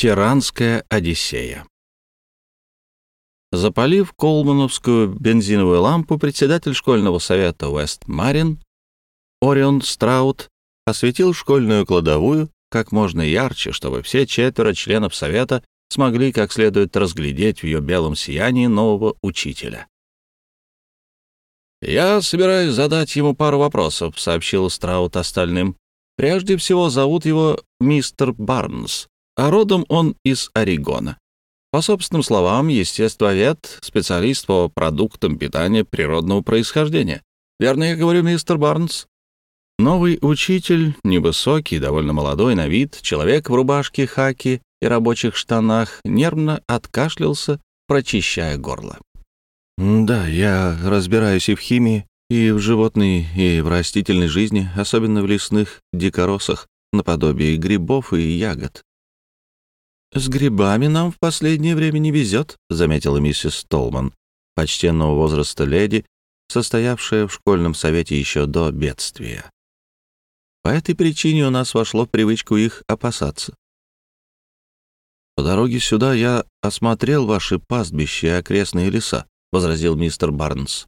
Тиранская Одиссея Запалив колмановскую бензиновую лампу, председатель школьного совета Уэст Марин, Орион Страут, осветил школьную кладовую как можно ярче, чтобы все четверо членов совета смогли как следует разглядеть в ее белом сиянии нового учителя. «Я собираюсь задать ему пару вопросов», — сообщил Страут остальным. «Прежде всего зовут его мистер Барнс, а родом он из Орегона. По собственным словам, естествовед, специалист по продуктам питания природного происхождения. Верно я говорю, мистер Барнс? Новый учитель, невысокий, довольно молодой на вид, человек в рубашке хаки и рабочих штанах, нервно откашлялся, прочищая горло. «Да, я разбираюсь и в химии, и в животной, и в растительной жизни, особенно в лесных дикоросах, наподобие грибов и ягод. «С грибами нам в последнее время не везет», — заметила миссис Толман, почтенного возраста леди, состоявшая в школьном совете еще до бедствия. По этой причине у нас вошло в привычку их опасаться. «По дороге сюда я осмотрел ваши пастбища и окрестные леса», — возразил мистер Барнс,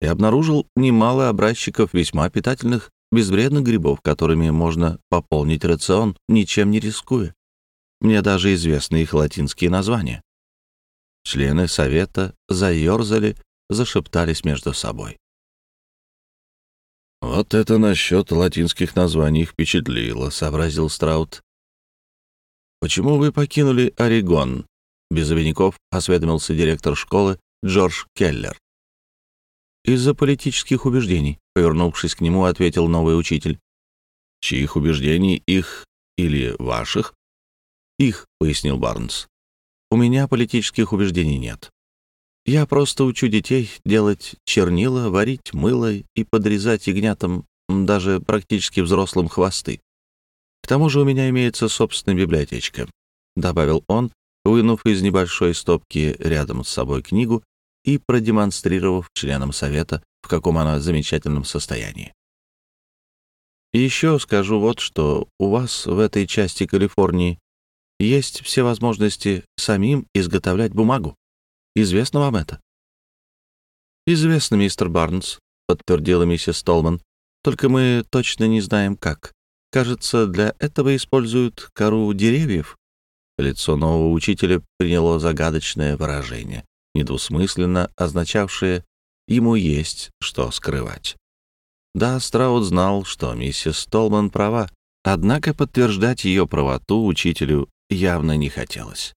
«и обнаружил немало образчиков весьма питательных, безвредных грибов, которыми можно пополнить рацион, ничем не рискуя. Мне даже известны их латинские названия. Члены совета заерзали, зашептались между собой. «Вот это насчет латинских названий впечатлило», — сообразил Страут. «Почему вы покинули Орегон?» — без обиняков осведомился директор школы Джордж Келлер. «Из-за политических убеждений», — повернувшись к нему, ответил новый учитель. «Чьих убеждений, их или ваших?» «Их», — пояснил Барнс. «У меня политических убеждений нет. Я просто учу детей делать чернила, варить мыло и подрезать ягнятам даже практически взрослым хвосты. К тому же у меня имеется собственная библиотечка», — добавил он, вынув из небольшой стопки рядом с собой книгу и продемонстрировав членам совета, в каком она замечательном состоянии. Еще скажу вот что. У вас в этой части Калифорнии есть все возможности самим изготовлять бумагу. Известно вам это?» «Известно, мистер Барнс», — подтвердила миссис Толман. «Только мы точно не знаем, как. Кажется, для этого используют кору деревьев». Лицо нового учителя приняло загадочное выражение, недвусмысленно означавшее «ему есть что скрывать». Да, Страут знал, что миссис Толман права, однако подтверждать ее правоту учителю явно не хотелось.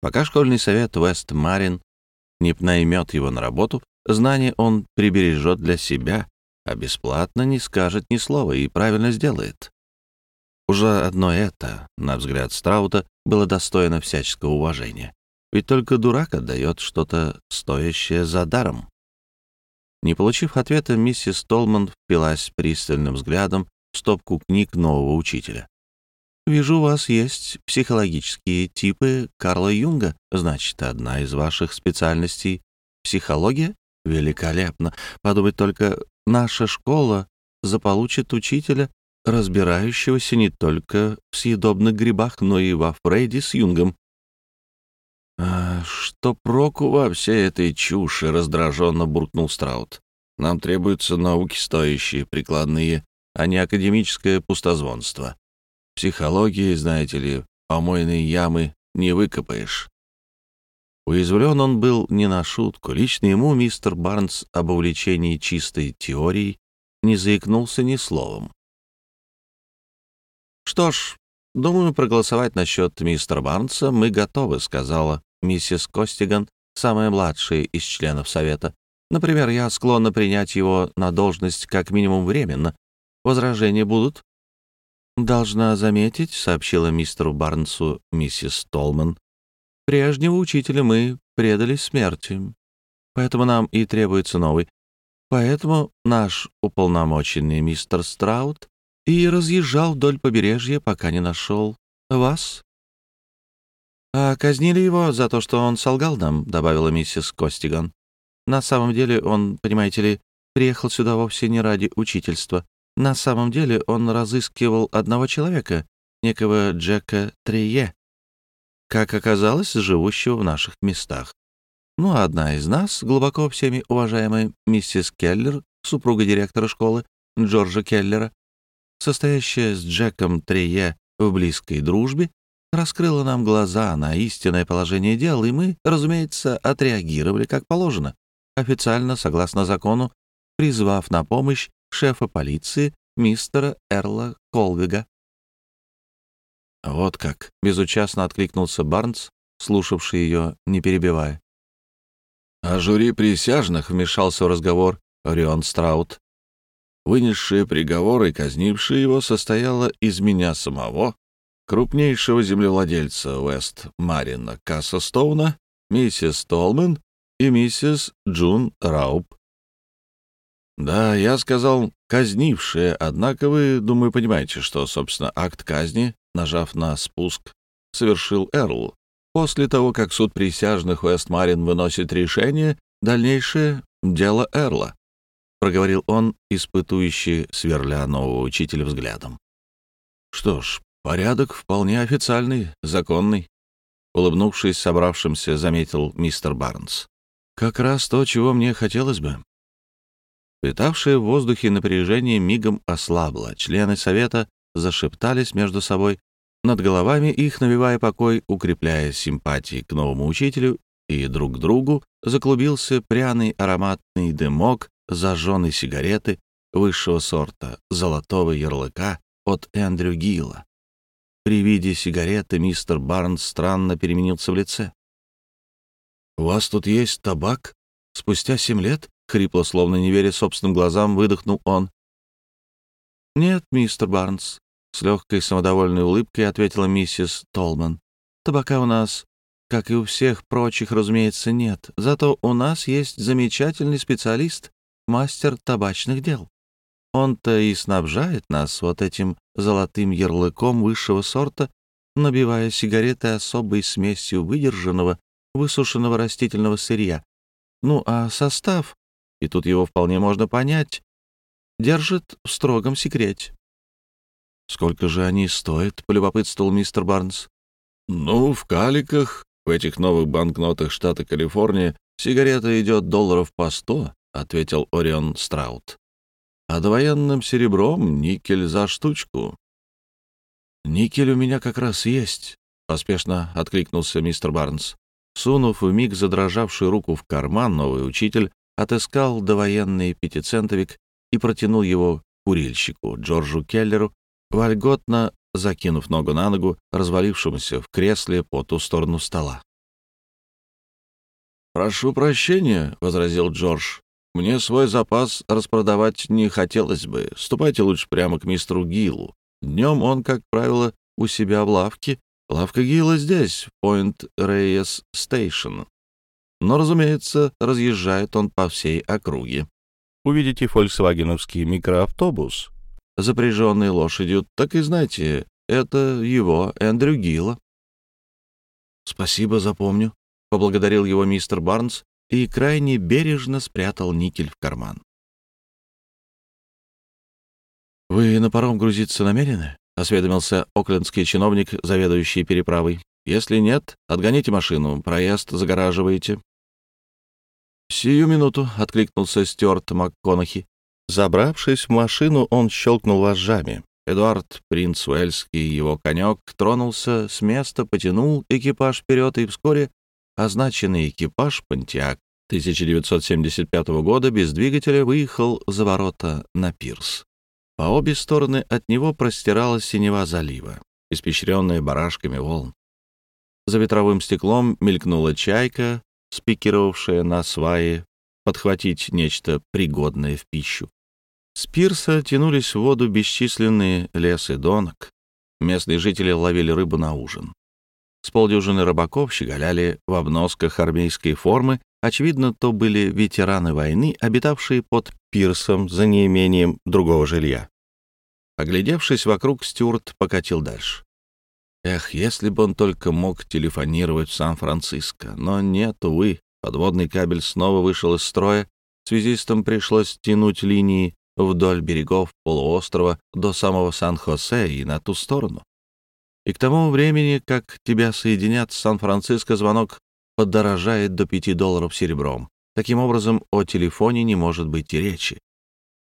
Пока школьный совет Вест Марин не наймет его на работу, знания он прибережет для себя, а бесплатно не скажет ни слова и правильно сделает. Уже одно это, на взгляд Страута, было достойно всяческого уважения. Ведь только дурак отдает что-то стоящее за даром. Не получив ответа, миссис Толман впилась пристальным взглядом в стопку книг нового учителя. Вижу, у вас есть психологические типы Карла Юнга. Значит, одна из ваших специальностей — психология? Великолепно. Подумать только, наша школа заполучит учителя, разбирающегося не только в съедобных грибах, но и во Фрейде с Юнгом. «А что проку во всей этой чуши?» — раздраженно буркнул Страут. «Нам требуются науки стоящие, прикладные, а не академическое пустозвонство. Психологии, знаете ли, помойной ямы не выкопаешь. Уязвлен он был не на шутку. Лично ему мистер Барнс об увлечении чистой теорией не заикнулся ни словом. «Что ж, думаю, проголосовать насчет мистера Барнса мы готовы», — сказала миссис Костиган, самая младшая из членов совета. «Например, я склонна принять его на должность как минимум временно. Возражения будут?» «Должна заметить», — сообщила мистеру Барнсу миссис Толман, «прежнего учителя мы предали смерти, поэтому нам и требуется новый. Поэтому наш уполномоченный мистер Страут и разъезжал вдоль побережья, пока не нашел вас». «А казнили его за то, что он солгал нам», — добавила миссис Костиган. «На самом деле он, понимаете ли, приехал сюда вовсе не ради учительства. На самом деле он разыскивал одного человека, некого Джека Трие. как оказалось, живущего в наших местах. Ну, а одна из нас, глубоко всеми уважаемая миссис Келлер, супруга директора школы Джорджа Келлера, состоящая с Джеком Трие в близкой дружбе, раскрыла нам глаза на истинное положение дел, и мы, разумеется, отреагировали как положено, официально, согласно закону, призвав на помощь шефа полиции мистера Эрла Колвига. «Вот как!» — безучастно откликнулся Барнс, слушавший ее, не перебивая. А жюри присяжных вмешался в разговор Орион Страут. Вынесшие приговор и казнившие его состояло из меня самого, крупнейшего землевладельца Уэст Марина Касса Стоуна, миссис Толмен и миссис Джун Рауб. Да, я сказал «казнившие», однако вы, думаю, понимаете, что, собственно, акт казни, нажав на спуск, совершил Эрл. После того, как суд присяжных Уэстмарин выносит решение, дальнейшее — дело Эрла, — проговорил он, испытующий сверля нового учителя взглядом. Что ж, порядок вполне официальный, законный, — улыбнувшись собравшимся, заметил мистер Барнс. Как раз то, чего мне хотелось бы. Витавшее в воздухе напряжение мигом ослабло. Члены совета зашептались между собой, над головами их, навевая покой, укрепляя симпатии к новому учителю и друг к другу, заклубился пряный ароматный дымок зажженной сигареты высшего сорта, золотого ярлыка от Эндрю Гилла. При виде сигареты мистер Барнс странно переменился в лице. «У вас тут есть табак? Спустя семь лет?» — хрипло, словно не веря собственным глазам, выдохнул он. «Нет, мистер Барнс, с легкой самодовольной улыбкой ответила миссис Толман. «Табака у нас, как и у всех прочих, разумеется, нет. Зато у нас есть замечательный специалист, мастер табачных дел. Он-то и снабжает нас вот этим золотым ярлыком высшего сорта, набивая сигареты особой смесью выдержанного, высушенного растительного сырья. Ну, а состав, и тут его вполне можно понять, держит в строгом секрете. «Сколько же они стоят?» — полюбопытствовал мистер Барнс. «Ну, в каликах, в этих новых банкнотах штата Калифорния, сигарета идет долларов по сто», — ответил Орион Страут. «А довоенным серебром никель за штучку». «Никель у меня как раз есть», — поспешно откликнулся мистер Барнс. Сунув в миг задрожавшую руку в карман, новый учитель отыскал довоенный пятицентовик и протянул его курильщику Джорджу Келлеру, вольготно закинув ногу на ногу, развалившемуся в кресле по ту сторону стола. «Прошу прощения», — возразил Джордж. «Мне свой запас распродавать не хотелось бы. Ступайте лучше прямо к мистеру Гиллу. Днем он, как правило, у себя в лавке. Лавка Гилла здесь, в Пойнт Рейес Стейшн. Но, разумеется, разъезжает он по всей округе. Увидите фольксвагеновский микроавтобус, запряженной лошадью, так и знайте, это его, Эндрю Гилла. «Спасибо, запомню», — поблагодарил его мистер Барнс и крайне бережно спрятал никель в карман. «Вы на паром грузиться намерены?» — осведомился оклендский чиновник, заведующий переправой. «Если нет, отгоните машину, проезд загораживаете». «Сию минуту», — откликнулся Стюарт МакКонахи. Забравшись в машину, он щелкнул вожжами. Эдуард, принц Уэльский его конек, тронулся с места, потянул экипаж вперед, и вскоре означенный экипаж «Понтиак» 1975 года без двигателя выехал за ворота на пирс. По обе стороны от него простиралась синева залива, испещренная барашками волн. За ветровым стеклом мелькнула чайка, спикировавшая на сваи, подхватить нечто пригодное в пищу. С пирса тянулись в воду бесчисленные лесы донок. Местные жители ловили рыбу на ужин. С полдюжины рыбаков щеголяли в обносках армейской формы. Очевидно, то были ветераны войны, обитавшие под пирсом за неимением другого жилья. Оглядевшись вокруг, Стюарт покатил дальше. Эх, если бы он только мог телефонировать в Сан-Франциско. Но нет, увы, подводный кабель снова вышел из строя. Связистам пришлось тянуть линии вдоль берегов полуострова до самого Сан-Хосе и на ту сторону. И к тому времени, как тебя соединят с Сан-Франциско, звонок подорожает до 5 долларов серебром. Таким образом, о телефоне не может быть и речи.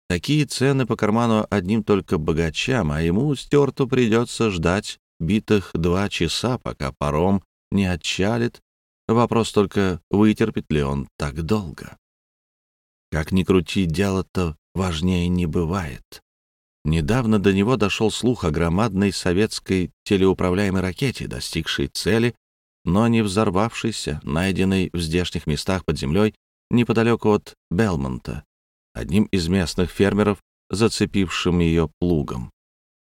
Такие цены по карману одним только богачам, а ему, Стюарту, придется ждать битых два часа, пока паром не отчалит. Вопрос только, вытерпит ли он так долго. Как ни крути, дело-то важнее не бывает. Недавно до него дошел слух о громадной советской телеуправляемой ракете, достигшей цели, но не взорвавшейся, найденной в здешних местах под землей неподалеку от Белмонта, одним из местных фермеров, зацепившим ее плугом.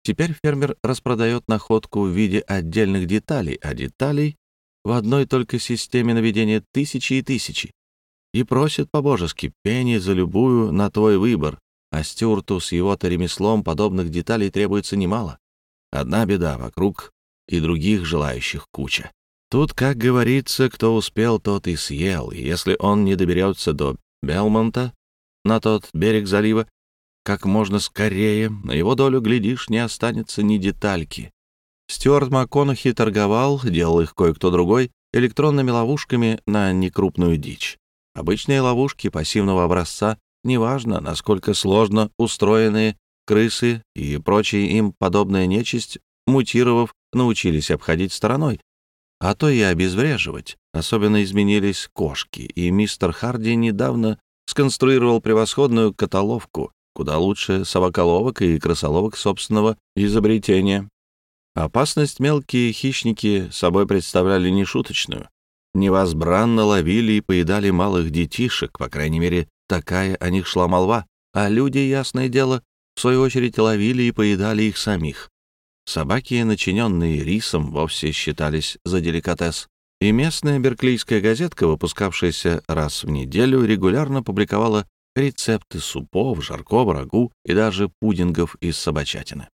Теперь фермер распродает находку в виде отдельных деталей, а деталей в одной только системе наведения тысячи и тысячи. И просит по-божески пени за любую на твой выбор, а Стюарту с его-то ремеслом подобных деталей требуется немало. Одна беда вокруг и других желающих куча. Тут, как говорится, кто успел, тот и съел, и если он не доберется до Белмонта, на тот берег залива, как можно скорее, на его долю, глядишь, не останется ни детальки. Стюарт МакКонахи торговал, делал их кое-кто другой, электронными ловушками на некрупную дичь. Обычные ловушки пассивного образца, неважно, насколько сложно устроенные, крысы и прочие им подобная нечисть, мутировав, научились обходить стороной, а то и обезвреживать. Особенно изменились кошки, и мистер Харди недавно сконструировал превосходную каталовку, куда лучше собаколовок и крысоловок собственного изобретения. Опасность мелкие хищники собой представляли нешуточную. Невозбранно ловили и поедали малых детишек, по крайней мере, такая о них шла молва, а люди, ясное дело, в свою очередь ловили и поедали их самих. Собаки, начиненные рисом, вовсе считались за деликатес. И местная берклийская газетка, выпускавшаяся раз в неделю, регулярно публиковала рецепты супов, жаркого, рагу и даже пудингов из собачатины.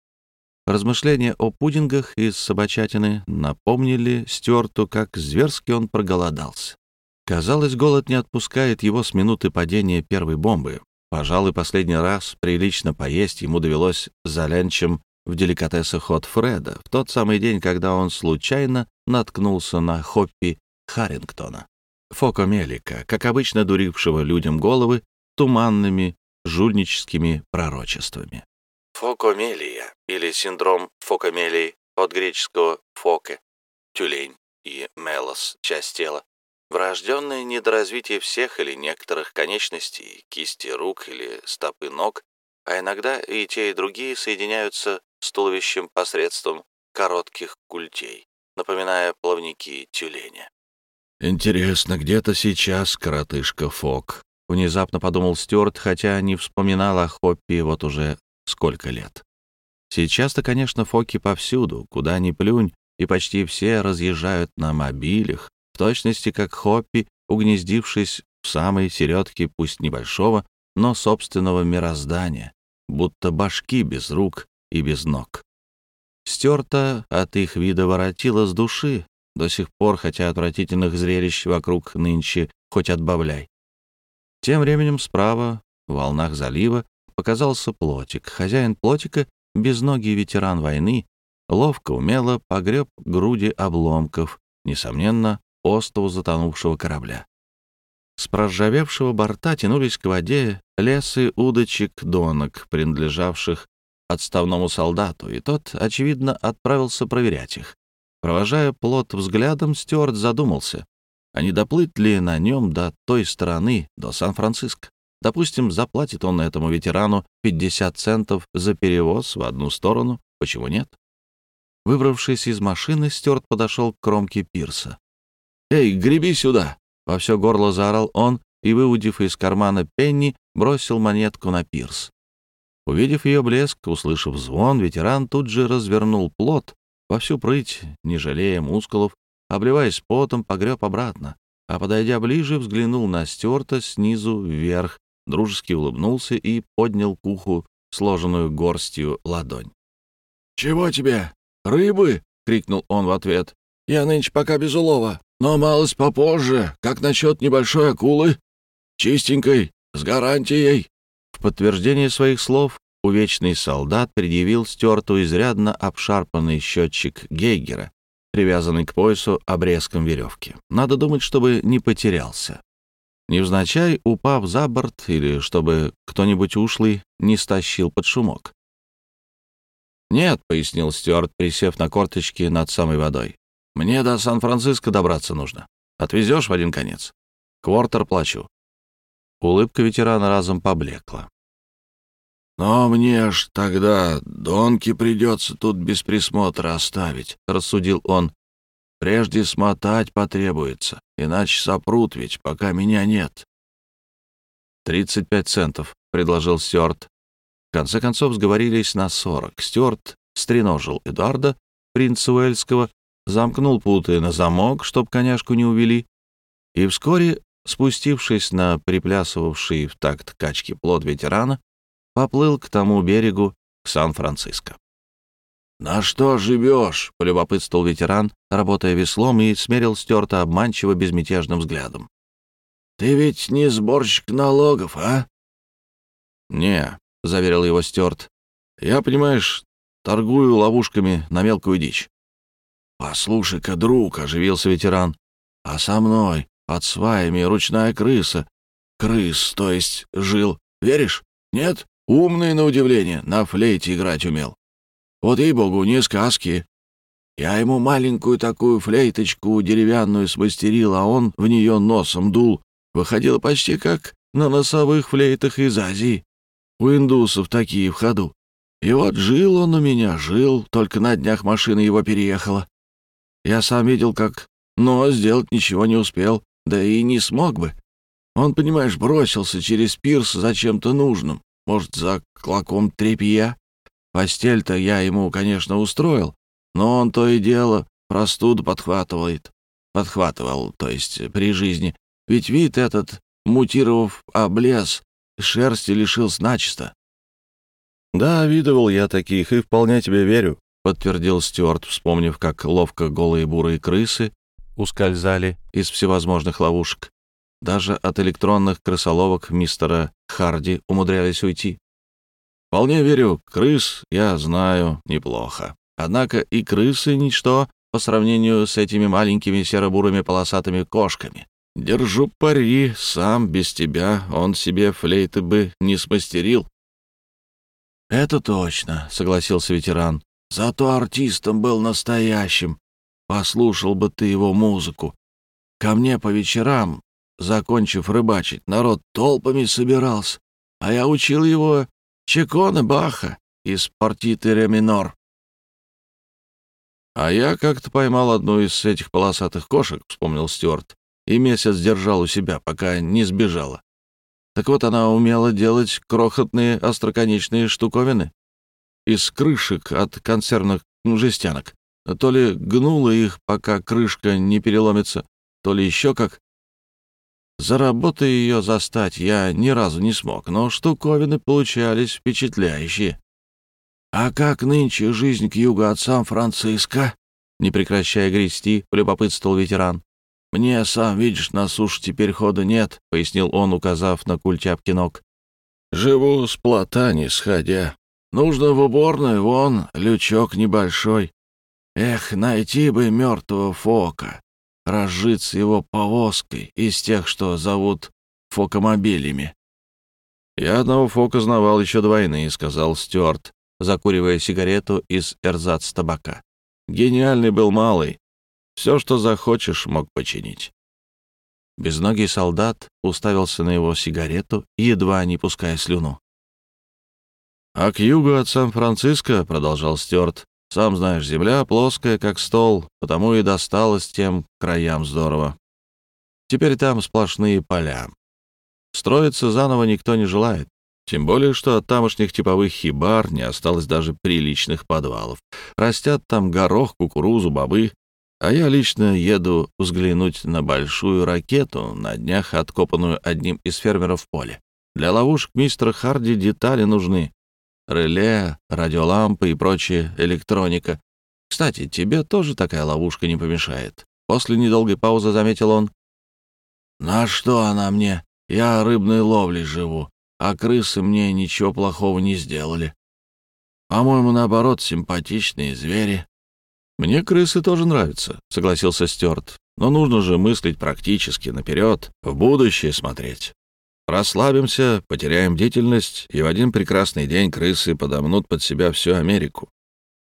Размышления о пудингах из собачатины напомнили Стюарту, как зверски он проголодался. Казалось, голод не отпускает его с минуты падения первой бомбы. Пожалуй, последний раз прилично поесть ему довелось за ленчем в деликатесах от Фреда в тот самый день, когда он случайно наткнулся на Хоппи Харрингтона, Фокомелика, как обычно дурившего людям головы туманными жульническими пророчествами. Фокомелия или синдром фокомелии от греческого «фоке» — тюлень и «мелос» — часть тела. Врожденное недоразвитие всех или некоторых конечностей, кисти рук или стопы ног, а иногда и те, и другие соединяются с туловищем посредством коротких культей, напоминая плавники тюленя. «Интересно, где-то сейчас коротышка Фок», — внезапно подумал Стюарт, хотя не вспоминал о Хоппи вот уже сколько лет. Сейчас-то, конечно, Фоки повсюду, куда ни плюнь, и почти все разъезжают на мобилях, в точности как Хоппи, угнездившись в самой середке, пусть небольшого, но собственного мироздания, будто башки без рук и без ног. Стерто от их вида воротило с души, до сих пор, хотя отвратительных зрелищ вокруг нынче хоть отбавляй. Тем временем справа, в волнах залива, показался плотик. Хозяин плотика, безногий ветеран войны, ловко, умело погреб груди обломков, несомненно, остову затонувшего корабля. С проржавевшего борта тянулись к воде лесы удочек-донок, принадлежавших отставному солдату, и тот, очевидно, отправился проверять их. Провожая плот взглядом, Стюарт задумался, а не доплыть ли на нем до той стороны, до Сан-Франциско. Допустим, заплатит он этому ветерану 50 центов за перевоз в одну сторону, почему нет? Выбравшись из машины, Стюарт подошел к кромке пирса. «Эй, греби сюда!» — во все горло заорал он и, выудив из кармана пенни, бросил монетку на пирс. Увидев ее блеск, услышав звон, ветеран тут же развернул плот, во всю прыть, не жалея мускулов, обливаясь потом, погреб обратно, а, подойдя ближе, взглянул на Стюарта снизу вверх, дружески улыбнулся и поднял к уху сложенную горстью ладонь. «Чего тебе? Рыбы?» — крикнул он в ответ. «Я нынче пока без улова, но малость попозже. Как насчет небольшой акулы? Чистенькой, с гарантией?» В подтверждение своих слов увечный солдат предъявил Стюарту изрядно обшарпанный счетчик Гейгера, привязанный к поясу обрезком веревки. Надо думать, чтобы не потерялся. Невзначай упав за борт или чтобы кто-нибудь ушлый не стащил под шумок. «Нет», — пояснил Стюарт, присев на корточки над самой водой. «Мне до Сан-Франциско добраться нужно. Отвезешь в один конец? Квартер плачу». Улыбка ветерана разом поблекла. «Но мне ж тогда донки придется тут без присмотра оставить», — рассудил он. «Прежде смотать потребуется, иначе сопрут ведь, пока меня нет». «Тридцать пять центов», — предложил Стюарт. В конце концов сговорились на сорок. Стюарт стреножил Эдуарда, принца Уэльского, замкнул путы на замок, чтоб коняшку не увели, и вскоре, спустившись на приплясывавший в такт качки плод ветерана, поплыл к тому берегу, к Сан-Франциско. «На что живешь?» — полюбопытствовал ветеран, работая веслом, и смерил Стюарта обманчиво безмятежным взглядом. «Ты ведь не сборщик налогов, а?» «Не», — заверил его Стюарт. «Я, понимаешь, торгую ловушками на мелкую дичь». «Послушай-ка, друг», — оживился ветеран, — «а со мной под сваями ручная крыса. Крыс, то есть, жил. Веришь? Нет? Умный, на удивление, на флейте играть умел. Вот ей-богу, не сказки. Я ему маленькую такую флейточку деревянную смастерил, а он в нее носом дул. Выходило почти как на носовых флейтах из Азии. У индусов такие в ходу. И вот жил он у меня, жил, только на днях машина его переехала. Я сам видел, как, но сделать ничего не успел, да и не смог бы. Он, понимаешь, бросился через пирс за чем-то нужным. Может, за клоком трепья? Постель-то я ему, конечно, устроил, но он то и дело простуду подхватывает. Подхватывал, то есть при жизни. Ведь вид этот, мутировав, облез, шерсти лишился начисто. «Да, видывал я таких, и вполне тебе верю», — подтвердил Стюарт, вспомнив, как ловко голые бурые крысы ускользали из всевозможных ловушек. Даже от электронных крысоловок мистера Харди умудрялись уйти. Вполне верю, крыс я знаю неплохо. Однако и крысы — ничто по сравнению с этими маленькими серо-бурыми полосатыми кошками. Держу пари, сам без тебя он себе флейты бы не смастерил. «Это точно», — согласился ветеран. «Зато артистом был настоящим. Послушал бы ты его музыку. Ко мне по вечерам Закончив рыбачить, народ толпами собирался, а я учил его Чекона Баха из партиты минор. «А я как-то поймал одну из этих полосатых кошек», — вспомнил Стюарт, «и месяц держал у себя, пока не сбежала. Так вот, она умела делать крохотные остроконечные штуковины из крышек от консервных жестянок. То ли гнула их, пока крышка не переломится, то ли еще как. За работой ее застать я ни разу не смог, но штуковины получались впечатляющие. «А как нынче жизнь к югу от Сан-Франциско?» Не прекращая грести, полюбопытствовал ветеран. «Мне, сам видишь, на суше теперь хода нет», — пояснил он, указав на культяпки ног. «Живу с плота не сходя. Нужно в уборную, вон, лючок небольшой. Эх, найти бы мертвого фока разжиться его повозкой из тех, что зовут фокомобилями. «Я одного фока знавал еще до войны», — сказал Стюарт, закуривая сигарету из эрзац табака. «Гениальный был малый. Все, что захочешь, мог починить». Безногий солдат уставился на его сигарету, едва не пуская слюну. «А к югу от Сан-Франциско, — продолжал Стюарт, сам знаешь, земля плоская, как стол, потому и досталось тем краям здорово. Теперь там сплошные поля. Строиться заново никто не желает. Тем более, что от тамошних типовых хибар не осталось даже приличных подвалов. Растят там горох, кукурузу, бобы. А я лично еду взглянуть на большую ракету, на днях откопанную одним из фермеров в поле. Для ловушек мистера Харди детали нужны реле, радиолампы и прочая электроника. Кстати, тебе тоже такая ловушка не помешает. После недолгой паузы заметил он. «На что она мне? Я рыбной ловлей живу. а крысы мне ничего плохого не сделали. По-моему, наоборот, симпатичные звери. «Мне крысы тоже нравятся», — согласился Стюарт. «Но нужно же мыслить практически, наперед, в будущее смотреть. Расслабимся, потеряем бдительность, и в один прекрасный день крысы подомнут под себя всю Америку.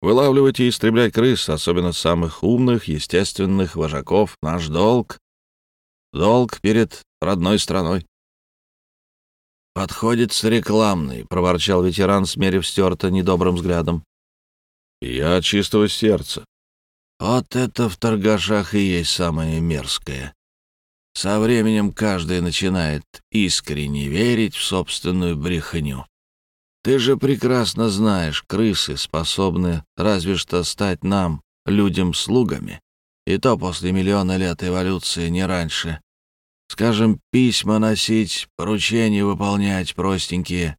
Вылавливать и истреблять крыс, особенно самых умных, естественных вожаков, наш долг. Долг перед родной страной. «Подходит с рекламной», — проворчал ветеран, смерив Стюарта недобрым взглядом. «Я чистого сердца». «Вот это в торгашах и есть самое мерзкое. Со временем каждый начинает искренне верить в собственную брехню. Ты же прекрасно знаешь, крысы способны разве что стать нам, людям, слугами. И то после миллиона лет эволюции, не раньше. Скажем, письма носить, поручения выполнять простенькие.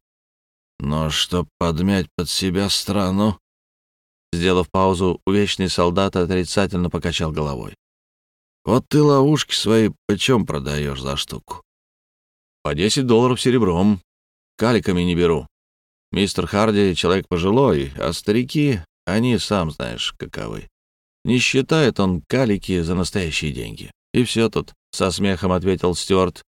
Но чтоб подмять под себя страну... Сделав паузу, увечный солдат отрицательно покачал головой. «Вот ты ловушки свои почем продаешь за штуку?» «По 10 долларов серебром. Каликами не беру. Мистер Харди — человек пожилой, а старики, они, сам знаешь, каковы. Не считает он калики за настоящие деньги. И все тут, — со смехом ответил Стюарт.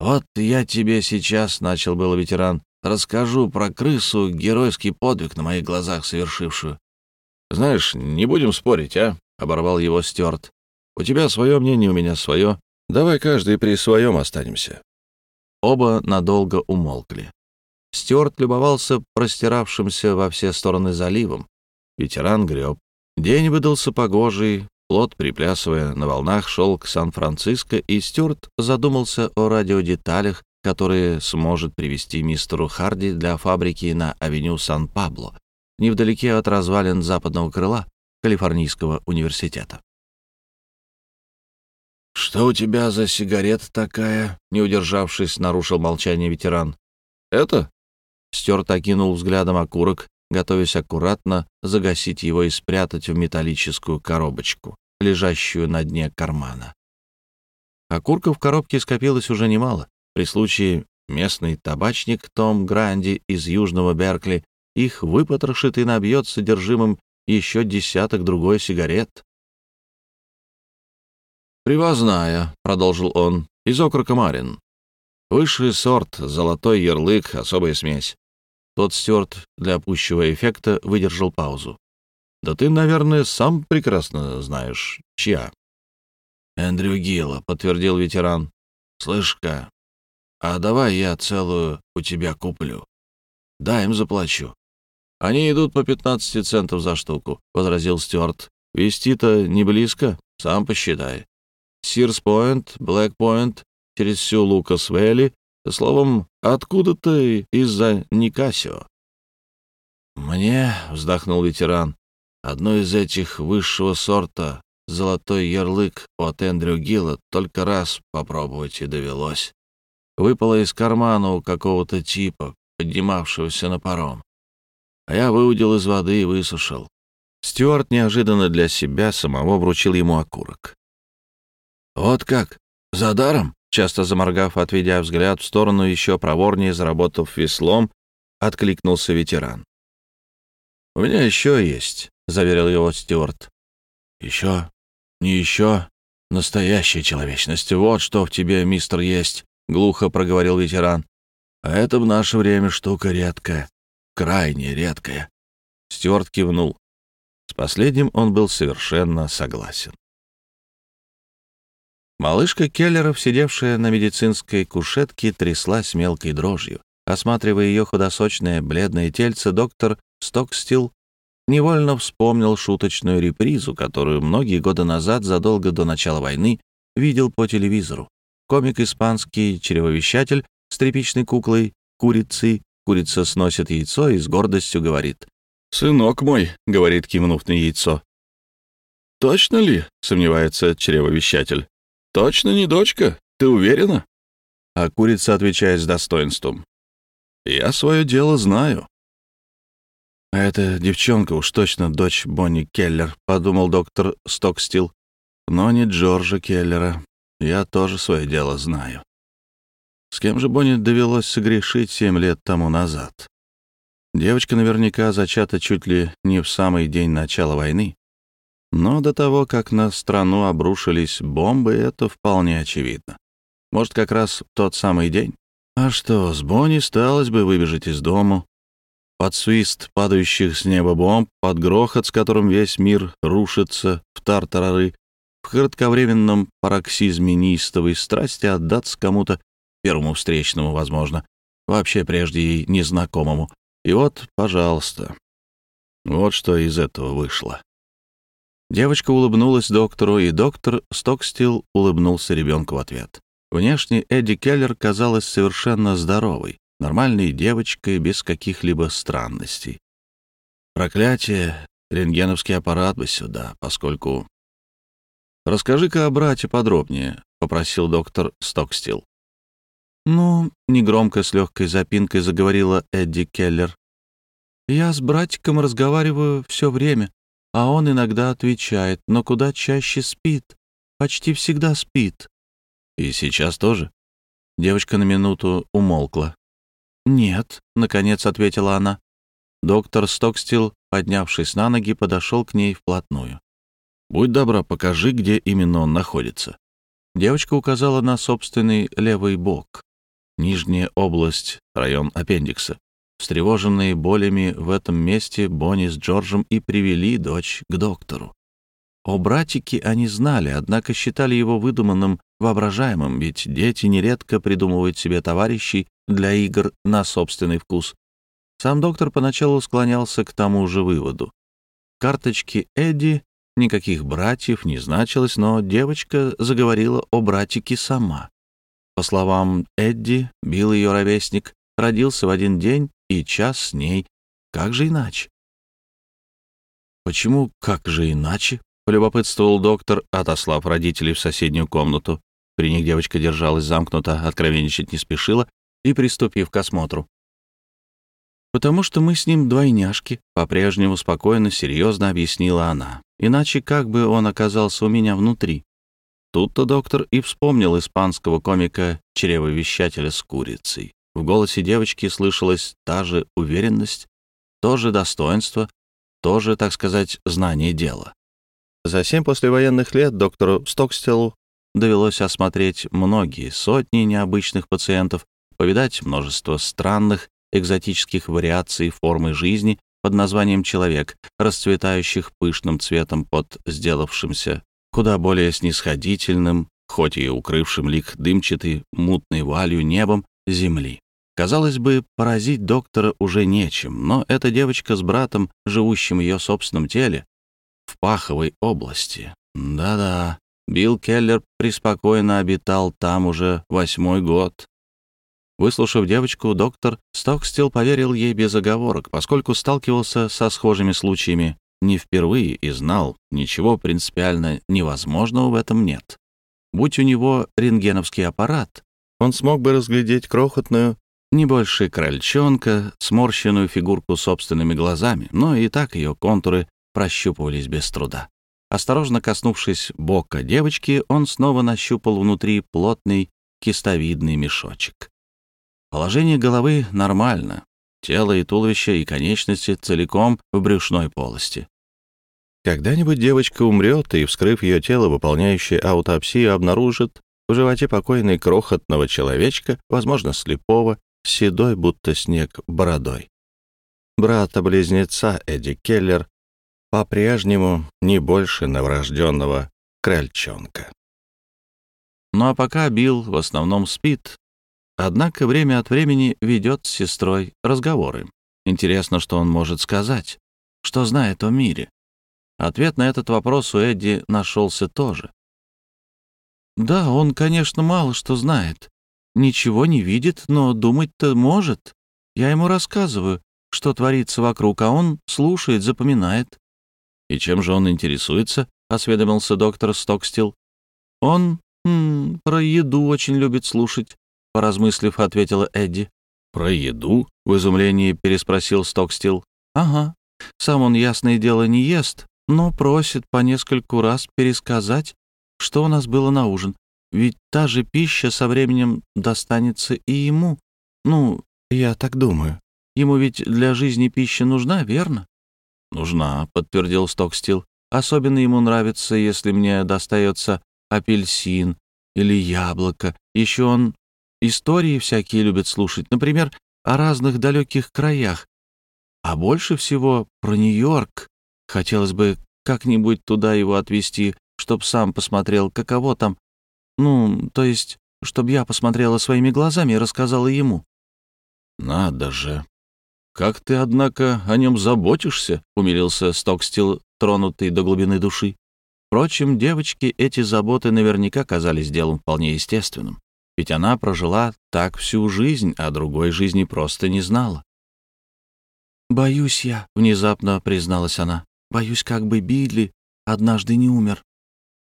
«Вот я тебе сейчас, — начал был ветеран, — расскажу про крысу, геройский подвиг на моих глазах совершившую». «Знаешь, не будем спорить, а?» — оборвал его Стюарт. «У тебя свое мнение, у меня свое. Давай каждый при своем останемся». Оба надолго умолкли. Стюарт любовался простиравшимся во все стороны заливом. Ветеран греб. День выдался погожий, плот, приплясывая на волнах, шел к Сан-Франциско, и Стюарт задумался о радиодеталях, которые сможет привести мистеру Харди для фабрики на авеню Сан-Пабло, невдалеке от развалин западного крыла Калифорнийского университета. «Что у тебя за сигарета такая?» — не удержавшись, нарушил молчание ветеран. «Это?» Стюарт окинул взглядом окурок, готовясь аккуратно загасить его и спрятать в металлическую коробочку, лежащую на дне кармана. Окурков в коробке скопилось уже немало. При случае местный табачник Том Гранди из Южного Беркли их выпотрошит и набьет содержимым еще десяток другой сигарет. «Привозная», — продолжил он, — «из округа Марин. Высший сорт, золотой ярлык, особая смесь. Тот Стюарт для пущего эффекта выдержал паузу. «Да ты, наверное, сам прекрасно знаешь, чья». «Эндрю Гилла», — подтвердил ветеран. «Слышь-ка, а давай я целую у тебя куплю. Да, им заплачу». «Они идут по 15 центов за штуку», — возразил Стюарт. «Вести-то не близко, сам посчитай. Сирс-Пойнт, Блэк-Пойнт, через всю Лукас-Вэлли Словом, откуда-то из-за Никасио. «Мне», — вздохнул ветеран, — «одно из этих высшего сорта, золотой ярлык от Эндрю Гилла, только раз попробовать и довелось. Выпало из кармана у какого-то типа, поднимавшегося на паром. А я выудил из воды и высушил». Стюарт неожиданно для себя самого вручил ему окурок. «Вот как? За даром?» Часто заморгав, отведя взгляд в сторону, еще проворнее заработав веслом, откликнулся ветеран. «У меня еще есть», — заверил его Стюарт. «Еще? Не еще? Настоящая человечность. Вот что в тебе, мистер, есть», — глухо проговорил ветеран. «А это в наше время штука редкая, крайне редкая». Стюарт кивнул. С последним он был совершенно согласен. Малышка Келлеров, сидевшая на медицинской кушетке, тряслась мелкой дрожью. Осматривая ее худосочное, бледное тельце, доктор Стокстил невольно вспомнил шуточную репризу, которую многие годы назад, задолго до начала войны, видел по телевизору. Комик испанский чревовещатель с тряпичной куклой, курицей, курица сносит яйцо и с гордостью говорит «Сынок мой», — говорит, кивнув на яйцо. «Точно ли?» — сомневается чревовещатель. «Точно не дочка? Ты уверена?» А курица отвечает с достоинством. «Я свое дело знаю». «А эта девчонка уж точно дочь Бонни Келлер», — подумал доктор Стокстил. «Но не Джорджа Келлера. Я тоже свое дело знаю». С кем же Бонни довелось согрешить семь лет тому назад? Девочка наверняка зачата чуть ли не в самый день начала войны. Но до того, как на страну обрушились бомбы, это вполне очевидно. Может, как раз тот самый день? А что, с Бонни сталось бы выбежать из дому, под свист падающих с неба бомб, под грохот, с которым весь мир рушится в тартарары, в кратковременном пароксизме неистовой страсти отдаться кому-то, первому встречному, возможно, вообще прежде ей незнакомому. И вот, пожалуйста, вот что из этого вышло. Девочка улыбнулась доктору, и доктор Стокстил улыбнулся ребенку в ответ. Внешне Эдди Келлер казалась совершенно здоровой, нормальной девочкой без каких-либо странностей. Проклятие, рентгеновский аппарат бы сюда, поскольку... «Расскажи-ка о брате подробнее», — попросил доктор Стокстил. «Ну», — негромко с легкой запинкой заговорила Эдди Келлер. «Я с братиком разговариваю все время, а он иногда отвечает, но куда чаще спит. Почти всегда спит. И сейчас тоже? Девочка на минуту умолкла. «Нет», — наконец ответила она. Доктор Стокстил, поднявшись на ноги, подошел к ней вплотную. «Будь добра, покажи, где именно он находится». Девочка указала на собственный левый бок. Нижняя область, район аппендикса. Встревоженные болями в этом месте Бонни с Джорджем и привели дочь к доктору. О братике они знали, однако считали его выдуманным, воображаемым, ведь дети нередко придумывают себе товарищей для игр на собственный вкус. Сам доктор поначалу склонялся к тому же выводу. Карточки Эдди никаких братьев не значилось, но девочка заговорила о братике сама. По словам Эдди, бил ее ровесник, родился в один день и час с ней. Как же иначе? Почему «как же иначе»? — полюбопытствовал доктор, отослав родителей в соседнюю комнату. При них девочка держалась замкнуто, откровенничать не спешила и приступив к осмотру. «Потому что мы с ним двойняшки», — по-прежнему спокойно, серьезно объяснила она. «Иначе как бы он оказался у меня внутри?» Тут-то доктор и вспомнил испанского комика чревовещателя с курицей. В голосе девочки слышалась та же уверенность, то же достоинство, то же, так сказать, знание дела. За семь послевоенных лет доктору Стокстеллу довелось осмотреть многие сотни необычных пациентов, повидать множество странных, экзотических вариаций формы жизни под названием «человек», расцветающих пышным цветом под сделавшимся куда более снисходительным, хоть и укрывшим лик дымчатой, мутной вуалью небом земли. Казалось бы, поразить доктора уже нечем, но эта девочка с братом, живущим в ее собственном теле, в паховой области. Да-да, Билл Келлер преспокойно обитал там уже восьмой год. Выслушав девочку, доктор Стокстил поверил ей без оговорок, поскольку сталкивался со схожими случаями не впервые и знал, ничего принципиально невозможного в этом нет. Будь у него рентгеновский аппарат, он смог бы разглядеть крохотную, не больше крольчонка, сморщенную фигурку собственными глазами, но и так ее контуры прощупывались без труда. Осторожно коснувшись бока девочки, он снова нащупал внутри плотный кистовидный мешочек. Положение головы нормально, тело и туловище и конечности целиком в брюшной полости. Когда-нибудь девочка умрет, и, вскрыв ее тело, выполняющее аутопсию, обнаружит в животе покойной крохотного человечка, возможно, слепого, седой, будто снег, бородой. Брата-близнеца Эдди Келлер по-прежнему не больше новорожденного крольчонка. Ну а пока Билл в основном спит, однако время от времени ведет с сестрой разговоры. Интересно, что он может сказать, что знает о мире. Ответ на этот вопрос у Эдди нашелся тоже. Да, он, конечно, мало что знает. Ничего не видит, но думать-то может. Я ему рассказываю, что творится вокруг, а он слушает, запоминает. «И чем же он интересуется?» — осведомился доктор Стокстил. «Он м, про еду очень любит слушать», — поразмыслив, ответила Эдди. «Про еду?» — в изумлении переспросил Стокстил. «Ага. Сам он, ясное дело, не ест, но просит по нескольку раз пересказать, что у нас было на ужин. Ведь та же пища со временем достанется и ему. Ну, я так думаю. Ему ведь для жизни пища нужна, верно? Нужна, подтвердил Стокстил. Особенно ему нравится, если мне достается апельсин или яблоко. Еще он истории всякие любит слушать, например, о разных далеких краях. А больше всего про Нью-Йорк. Хотелось бы как-нибудь туда его отвезти, чтоб сам посмотрел, каково там. Ну, то есть, чтоб я посмотрела своими глазами и рассказала ему. «Надо же! Как ты, однако, о нем заботишься?» — умилился Стокстил, тронутый до глубины души. Впрочем, девочке эти заботы наверняка казались делом вполне естественным, ведь она прожила так всю жизнь, а другой жизни просто не знала. «Боюсь я», — внезапно призналась она. «Боюсь, как бы Билли однажды не умер».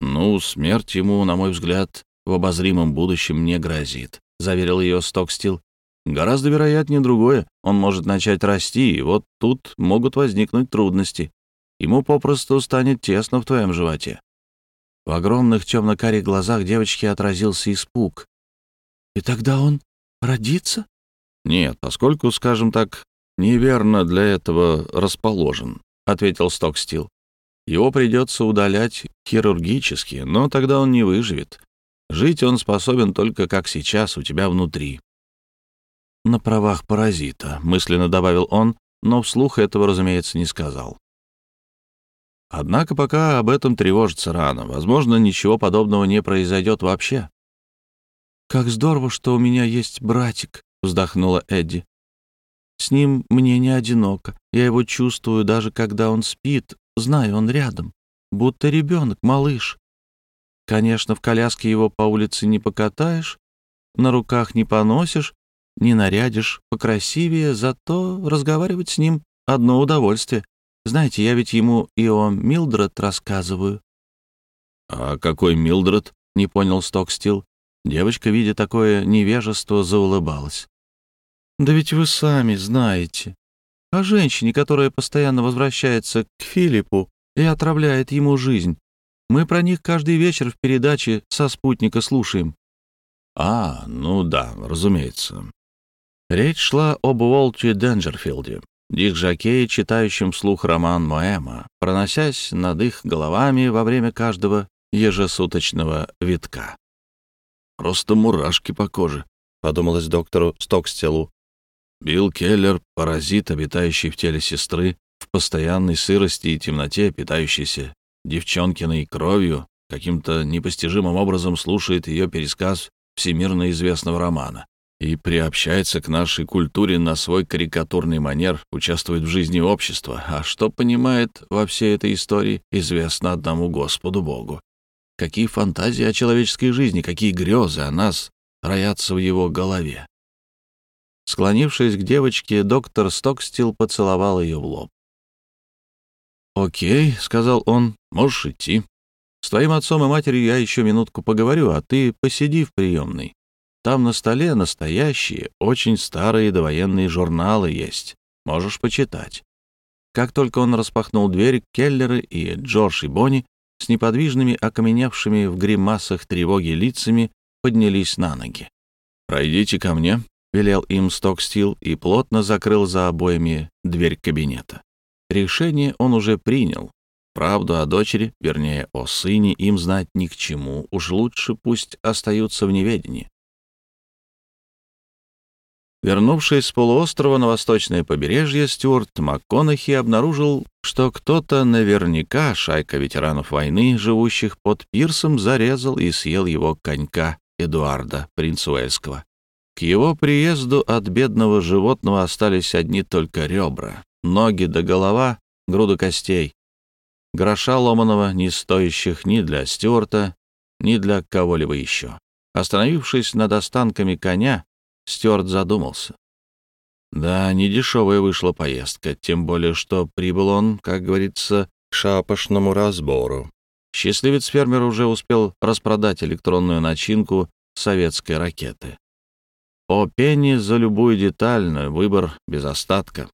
«Ну, смерть ему, на мой взгляд, в обозримом будущем не грозит», — заверил ее Стокстил. «Гораздо вероятнее другое. Он может начать расти, и вот тут могут возникнуть трудности. Ему попросту станет тесно в твоем животе». В огромных темно-карих глазах девочки отразился испуг. «И тогда он родится?» «Нет, поскольку, скажем так, неверно для этого расположен», — ответил Стокстил. «Его придется удалять хирургически, но тогда он не выживет. Жить он способен только как сейчас у тебя внутри». «На правах паразита», — мысленно добавил он, но вслух этого, разумеется, не сказал. Однако пока об этом тревожиться рано. Возможно, ничего подобного не произойдет вообще. «Как здорово, что у меня есть братик», — вздохнула Эдди. С ним мне не одиноко. Я его чувствую, даже когда он спит. Знаю, он рядом. Будто ребенок, малыш. Конечно, в коляске его по улице не покатаешь, на руках не поносишь, не нарядишь покрасивее, зато разговаривать с ним — одно удовольствие. Знаете, я ведь ему и о Милдред рассказываю». «А какой Милдред?» — не понял Стокстил. Девочка, видя такое невежество, заулыбалась. Да ведь вы сами знаете. О женщине, которая постоянно возвращается к Филиппу и отравляет ему жизнь. Мы про них каждый вечер в передаче со спутника слушаем. А, ну да, разумеется. Речь шла об Уолте Денджерфилде, дик-жокее, читающем вслух роман Моэма, проносясь над их головами во время каждого ежесуточного витка. «Просто мурашки по коже», — подумалось доктору Стокстелу, Билл Келлер — паразит, обитающий в теле сестры, в постоянной сырости и темноте, питающийся девчонкиной кровью, каким-то непостижимым образом слушает ее пересказ всемирно известного романа и приобщается к нашей культуре на свой карикатурный манер, участвует в жизни общества. А что понимает во всей этой истории, известно одному Господу Богу. Какие фантазии о человеческой жизни, какие грезы о нас роятся в его голове. Склонившись к девочке, доктор Стокстил поцеловал ее в лоб. «Окей», — сказал он, — «можешь идти. С твоим отцом и матерью я еще минутку поговорю, а ты посиди в приемной. Там на столе настоящие, очень старые довоенные журналы есть. Можешь почитать». Как только он распахнул дверь, Келлеры и Джордж и Бонни с неподвижными, окаменевшими в гримасах тревоги лицами поднялись на ноги. «Пройдите ко мне», — велел им Стокстил и плотно закрыл за обоями дверь кабинета. Решение он уже принял. Правду о дочери, вернее, о сыне, им знать ни к чему. Уж лучше пусть остаются в неведении. Вернувшись с полуострова на восточное побережье, Стюарт МакКонахи обнаружил, что кто-то наверняка, шайка ветеранов войны, живущих под пирсом, зарезал и съел его конька Эдуарда, принца Уэльского. К его приезду от бедного животного остались одни только ребра, ноги до голова, груда костей. Гроша ломаного, не стоящих ни для Стюарта, ни для кого-либо еще. Остановившись над останками коня, Стюарт задумался. Да, недешевая вышла поездка, тем более, что прибыл он, как говорится, к шапошному разбору. Счастливец-фермер уже успел распродать электронную начинку советской ракеты. По пенни за любую деталь, выбор без остатка.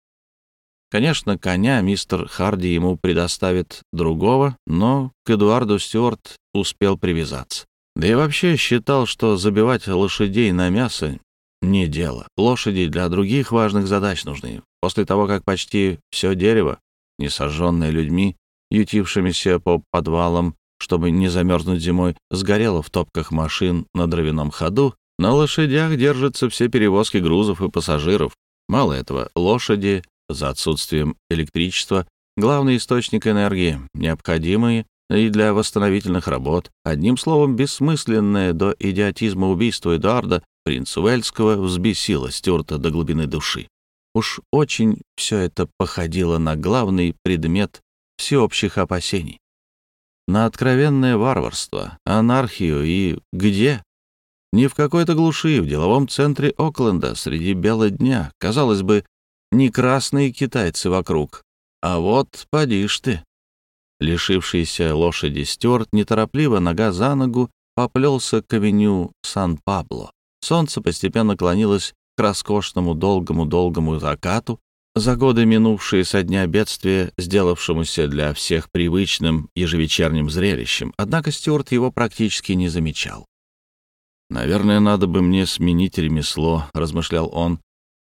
Конечно, коня мистер Харди ему предоставит другого, но к Эдуарду Стюарт успел привязаться. Да и вообще считал, что забивать лошадей на мясо — не дело. Лошади для других важных задач нужны. После того, как почти все дерево, не сожженное людьми, ютившимися по подвалам, чтобы не замерзнуть зимой, сгорело в топках машин на дровяном ходу, на лошадях держатся все перевозки грузов и пассажиров. Мало этого, лошади за отсутствием электричества — главный источник энергии, необходимый и для восстановительных работ. Одним словом, бессмысленное до идиотизма убийство Эдуарда, принца Уэльского, взбесило Стюарта до глубины души. Уж очень все это походило на главный предмет всеобщих опасений. На откровенное варварство, анархию и где? Не в какой-то глуши, в деловом центре Окленда, среди бела дня. Казалось бы, не красные китайцы вокруг. А вот поди ж ты. Лишившийся лошади Стюарт неторопливо, нога за ногу, поплелся к авеню Сан-Пабло. Солнце постепенно клонилось к роскошному долгому-долгому закату, за годы, минувшие со дня бедствия, сделавшемуся для всех привычным ежевечерним зрелищем, однако Стюарт его практически не замечал. «Наверное, надо бы мне сменить ремесло», — размышлял он.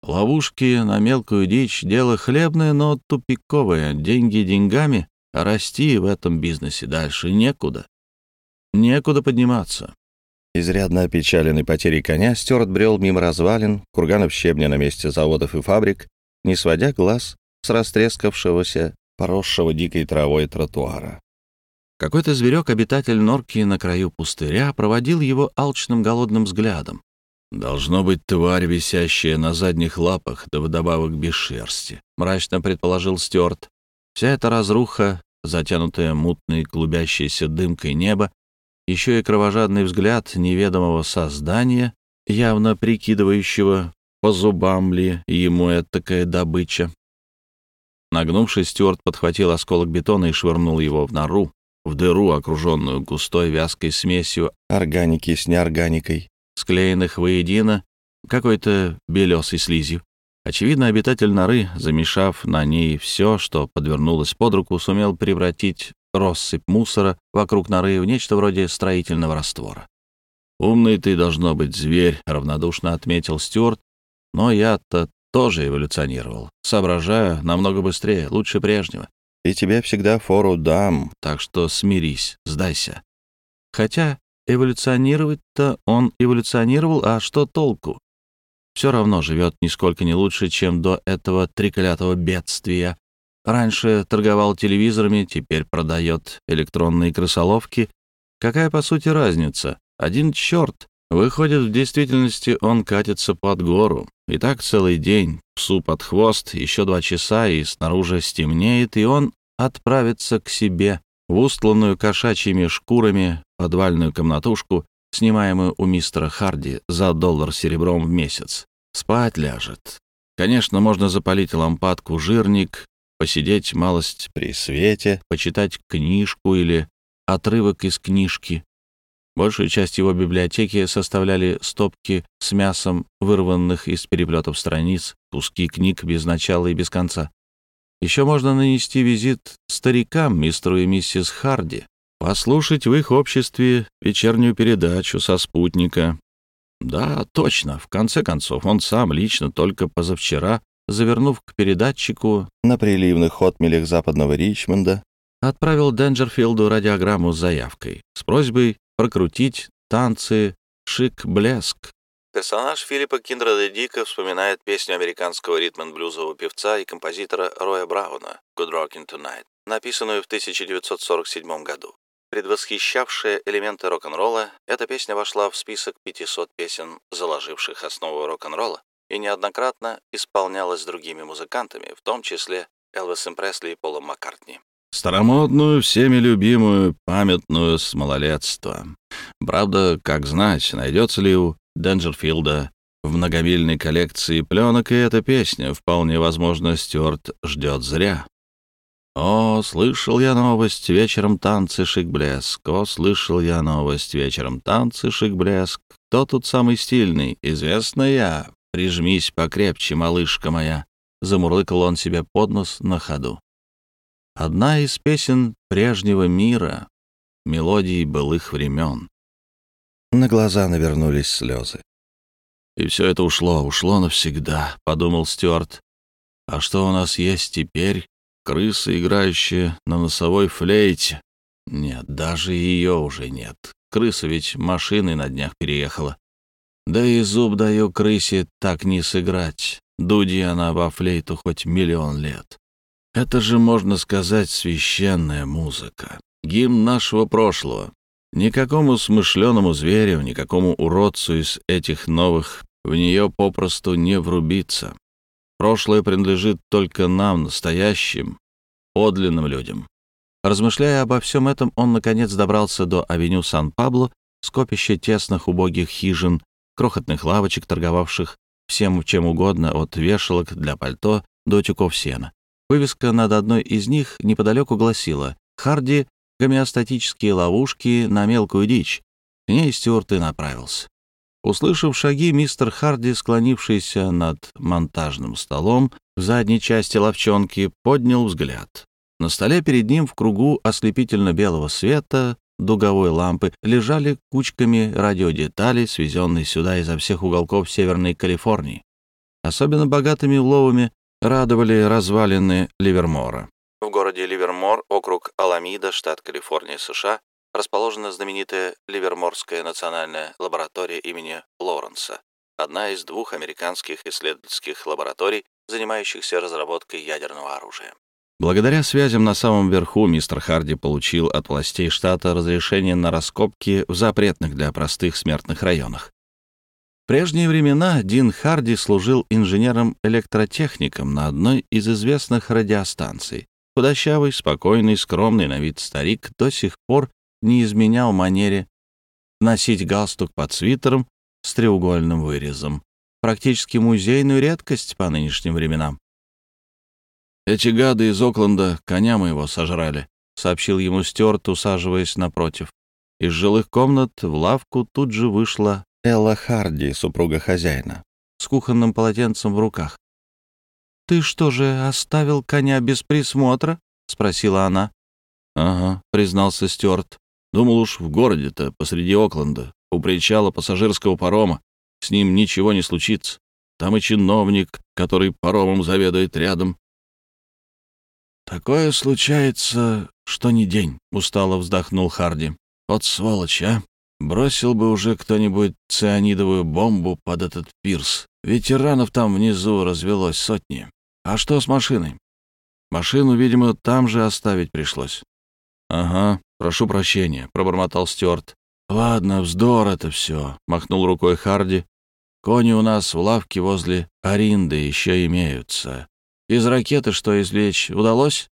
«Ловушки на мелкую дичь — дело хлебное, но тупиковое. Деньги деньгами, а расти в этом бизнесе дальше некуда. Некуда подниматься». Изрядно опечаленный потерей коня, Стюарт брел мимо развалин, курганов щебня на месте заводов и фабрик, не сводя глаз с растрескавшегося, поросшего дикой травой тротуара. Какой-то зверек, обитатель норки на краю пустыря, проводил его алчным голодным взглядом. «Должно быть тварь, висящая на задних лапах, да вдобавок без шерсти», — мрачно предположил Стюарт. Вся эта разруха, затянутая мутной клубящейся дымкой неба, еще и кровожадный взгляд неведомого создания, явно прикидывающего, по зубам ли ему этакая добыча. Нагнувшись, Стюарт подхватил осколок бетона и швырнул его в нору, в дыру, окруженную густой вязкой смесью органики с неорганикой, склеенных воедино какой-то белесой слизью. Очевидно, обитатель норы, замешав на ней все, что подвернулось под руку, сумел превратить россыпь мусора вокруг норы в нечто вроде строительного раствора. «Умный ты, должно быть, зверь», — равнодушно отметил Стюарт, «но я-то тоже эволюционировал. Соображаю намного быстрее, лучше прежнего и тебе всегда фору дам, так что смирись, сдайся. Хотя эволюционировать-то он эволюционировал, а что толку? Все равно живет нисколько не лучше, чем до этого триколятого бедствия. Раньше торговал телевизорами, теперь продает электронные крысоловки. Какая, по сути, разница? Один черт. Выходит, в действительности он катится под гору. И так целый день, псу под хвост, еще два часа, и снаружи стемнеет, и он отправится к себе в устланную кошачьими шкурами подвальную комнатушку, снимаемую у мистера Харди за доллар серебром в месяц. Спать ляжет. Конечно, можно запалить лампадку жирник, посидеть малость при свете, почитать книжку или отрывок из книжки, Большую часть его библиотеки составляли стопки с мясом, вырванных из переплетов страниц, куски книг без начала и без конца. Еще можно нанести визит старикам, мистеру и миссис Харди, послушать в их обществе вечернюю передачу со спутника. Да, точно, в конце концов, он сам лично только позавчера, завернув к передатчику на приливных отмелях западного Ричмонда, отправил Денджерфилду радиограмму с заявкой, с просьбой прокрутить танцы «Шик-блеск». Персонаж Филиппа Киндреда Дика вспоминает песню американского ритм-блюзового певца и композитора Роя Брауна «Good Rockin' Tonight», написанную в 1947 году. Предвосхищавшая элементы рок-н-ролла, эта песня вошла в список 500 песен, заложивших основу рок-н-ролла, и неоднократно исполнялась другими музыкантами, в том числе Элвисом Пресли и Полом Маккартни. Старомодную, всеми любимую, памятную с малолетства. Правда, как знать, найдется ли у Денджерфилда в многомильной коллекции пленок и эта песня. Вполне возможно, Стюарт ждет зря. О, слышал я новость, вечером танцы, шик-блеск. О, слышал я новость, вечером танцы, шик-блеск. Кто тут самый стильный? Известно я. Прижмись покрепче, малышка моя. Замурлыкал он себе под нос на ходу. Одна из песен прежнего мира, мелодий былых времен. На глаза навернулись слезы. «И все это ушло, ушло навсегда», — подумал Стюарт. «А что у нас есть теперь? Крысы, играющие на носовой флейте. Нет, даже ее уже нет. Крыса ведь машиной на днях переехала. Да и зуб даю крысе так не сыграть. Дуди она во флейту хоть миллион лет. Это же, можно сказать, священная музыка. Гимн нашего прошлого. Никакому смышленому зверю, никакому уродцу из этих новых в нее попросту не врубиться. Прошлое принадлежит только нам, настоящим, подлинным людям. Размышляя обо всем этом, он, наконец, добрался до авеню Сан-Пабло, скопища тесных убогих хижин, крохотных лавочек, торговавших всем чем угодно, от вешалок для пальто до тюков сена. Вывеска над одной из них неподалеку гласила «Харди. Гомеостатические ловушки на мелкую дичь». К ней Стюарт и направился. Услышав шаги, мистер Харди, склонившийся над монтажным столом в задней части ловчонки, поднял взгляд. На столе перед ним в кругу ослепительно-белого света дуговой лампы лежали кучками радиодеталей, свезенные сюда изо всех уголков Северной Калифорнии. Особенно богатыми уловами радовали развалины Ливермора. В городе Ливермор, округ Аламида, штат Калифорния, США, расположена знаменитая Ливерморская национальная лаборатория имени Лоренса, одна из двух американских исследовательских лабораторий, занимающихся разработкой ядерного оружия. Благодаря связям на самом верху мистер Харди получил от властей штата разрешение на раскопки в запретных для простых смертных районах. Прежние времена Дин Харди служил инженером-электротехником на одной из известных радиостанций. Худощавый, спокойный, скромный на вид старик до сих пор не изменял манере носить галстук под свитером с треугольным вырезом. Практически музейную редкость по нынешним временам. «Эти гады из Окленда коня моего сожрали», — сообщил ему Стюарт, усаживаясь напротив. Из жилых комнат в лавку тут же вышла Элла Харди, супруга хозяина, с кухонным полотенцем в руках. «Ты что же, оставил коня без присмотра?» — спросила она. «Ага», — признался Стюарт. Думал уж в городе-то, посреди Окленда, у причала пассажирского парома. С ним ничего не случится. Там и чиновник, который паромом заведует рядом. «Такое случается, что не день», — устало вздохнул Харди. «Вот сволочь, а! Бросил бы уже кто-нибудь цианидовую бомбу под этот пирс. Ветеранов там внизу развелось сотни. А что с машиной? Машину, видимо, там же оставить пришлось». «Ага, «Прошу прощения», — пробормотал Стюарт. «Ладно, вздор это все», — махнул рукой Харди. «Кони у нас в лавке возле Аринды еще имеются. Из ракеты что извлечь удалось?»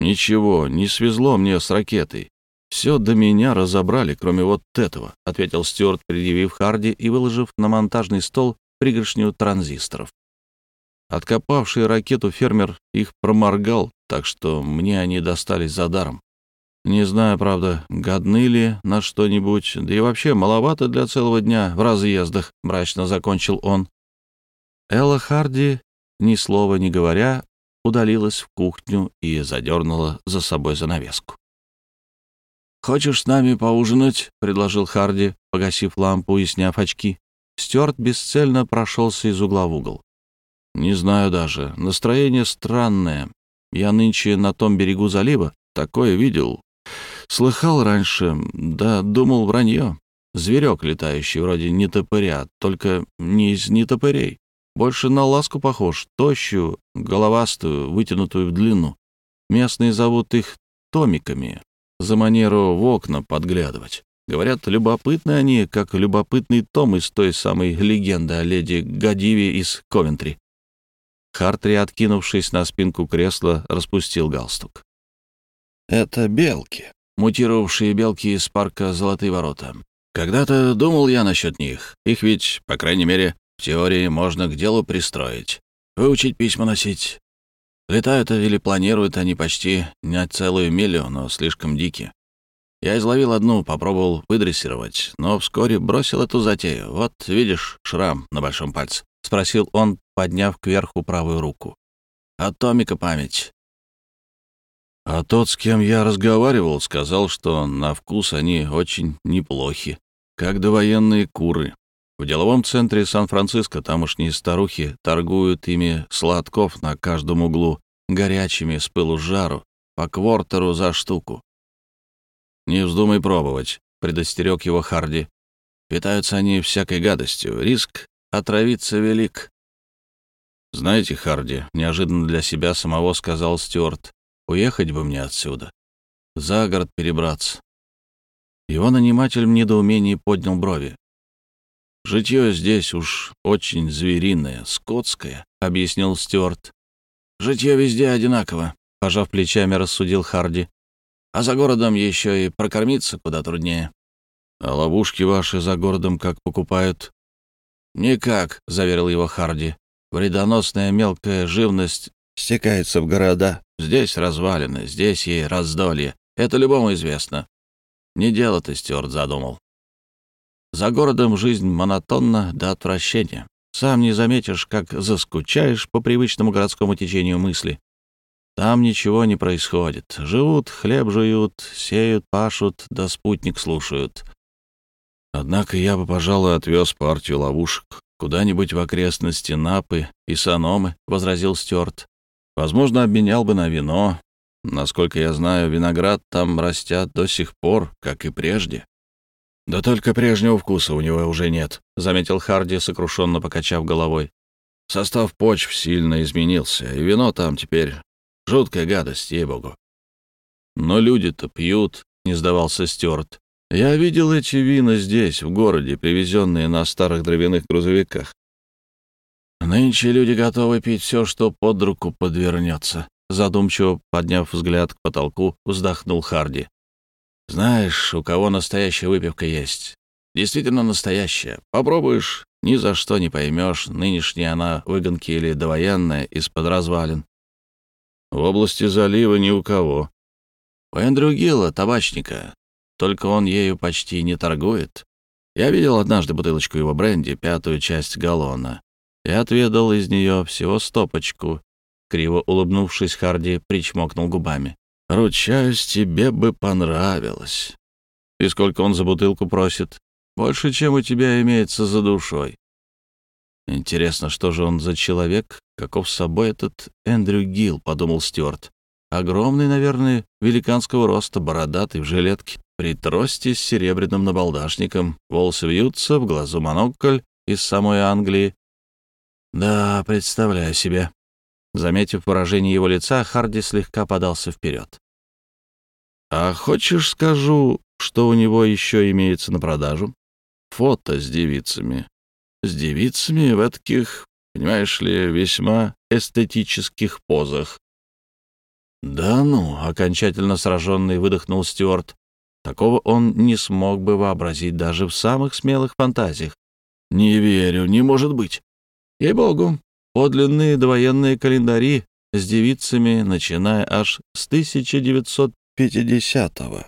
«Ничего, не свезло мне с ракетой. Все до меня разобрали, кроме вот этого», — ответил Стюарт, предъявив Харди и выложив на монтажный стол пригоршню транзисторов. Откопавший ракету фермер их проморгал, так что мне они достались за даром. Не знаю, правда, годны ли на что-нибудь, да и вообще маловато для целого дня в разъездах, — мрачно закончил он. Элла Харди, ни слова не говоря, удалилась в кухню и задернула за собой занавеску. «Хочешь с нами поужинать?» — предложил Харди, погасив лампу и сняв очки. Стюарт бесцельно прошелся из угла в угол. «Не знаю даже. Настроение странное. Я нынче на том берегу залива такое видел. Слыхал раньше, да думал вранье. Зверек летающий, вроде нетопыря, только не из нетопырей. Больше на ласку похож, тощую, головастую, вытянутую в длину. Местные зовут их томиками, за манеру в окна подглядывать. Говорят, любопытны они, как любопытный том из той самой легенды о леди Гадиве из Ковентри. Хартри, откинувшись на спинку кресла, распустил галстук. «Это белки мутировавшие белки из парка «Золотые ворота». Когда-то думал я насчет них. Их ведь, по крайней мере, в теории можно к делу пристроить. Выучить письма носить. Летают или планируют они почти не целую милю, но слишком дикие. Я изловил одну, попробовал выдрессировать, но вскоре бросил эту затею. Вот, видишь, шрам на большом пальце. — спросил он, подняв кверху правую руку. «От Томика память. А тот, с кем я разговаривал, сказал, что на вкус они очень неплохи. как довоенные куры. В деловом центре Сан-Франциско тамошние старухи торгуют ими сладков на каждом углу, горячими с пылу жару, по квартеру за штуку. «Не вздумай пробовать», — предостерег его Харди. «Питаются они всякой гадостью. Риск отравиться велик». «Знаете, Харди, неожиданно для себя самого сказал Стюарт, уехать бы мне отсюда. За город перебраться». Его наниматель в недоумении поднял брови. «Житье здесь уж очень звериное, скотское», — объяснил Стюарт. «Житье везде одинаково», — пожав плечами, рассудил Харди. «А за городом еще и прокормиться куда труднее». «А ловушки ваши за городом как покупают?» «Никак», — заверил его Харди. «Вредоносная мелкая живность стекается в города. Здесь развалины, здесь ей раздолье. Это любому известно. Не дело ты, Стюарт, задумал. За городом жизнь монотонна до отвращения. Сам не заметишь, как заскучаешь по привычному городскому течению мысли. Там ничего не происходит. Живут, хлеб жуют, сеют, пашут, да спутник слушают. Однако я бы, пожалуй, отвез партию ловушек куда-нибудь в окрестности Напы и Саномы, — возразил Стюарт. Возможно, обменял бы на вино. Насколько я знаю, виноград там растят до сих пор, как и прежде. «Да только прежнего вкуса у него уже нет», — заметил Харди, сокрушенно покачав головой. «Состав почв сильно изменился, и вино там теперь жуткая гадость, ей-богу». «Но люди-то пьют», — не сдавался Стюарт. «Я видел эти вина здесь, в городе, привезенные на старых дровяных грузовиках. Нынче люди готовы пить все, что под руку подвернется», — задумчиво подняв взгляд к потолку, вздохнул Харди. Знаешь, у кого настоящая выпивка есть. Действительно настоящая. Попробуешь, ни за что не поймешь, нынешняя она выгонки или довоенная из-под развалин. В области залива ни у кого. У Эндрю Гилла, табачника. Только он ею почти не торгует. Я видел однажды бутылочку его бренди, пятую часть галлона, и отведал из нее всего стопочку. Криво улыбнувшись, Харди причмокнул губами. Ручаюсь, тебе бы понравилось. И сколько он за бутылку просит? Больше, чем у тебя имеется за душой. Интересно, что же он за человек? Каков с собой этот Эндрю Гилл, подумал Стюарт. Огромный, наверное, великанского роста, бородатый, в жилетке, при трости с серебряным набалдашником, волосы вьются, в глазу монокль из самой Англии. Да, представляю себе. Заметив выражение его лица, Харди слегка подался вперед. «А хочешь, скажу, что у него еще имеется на продажу? Фото с девицами. С девицами в таких, понимаешь ли, весьма эстетических позах». «Да ну!» — окончательно сраженный выдохнул Стюарт. Такого он не смог бы вообразить даже в самых смелых фантазиях. «Не верю, не может быть!» «Ей-богу, Подлинные довоенные календари с девицами, начиная аж с 1950-го.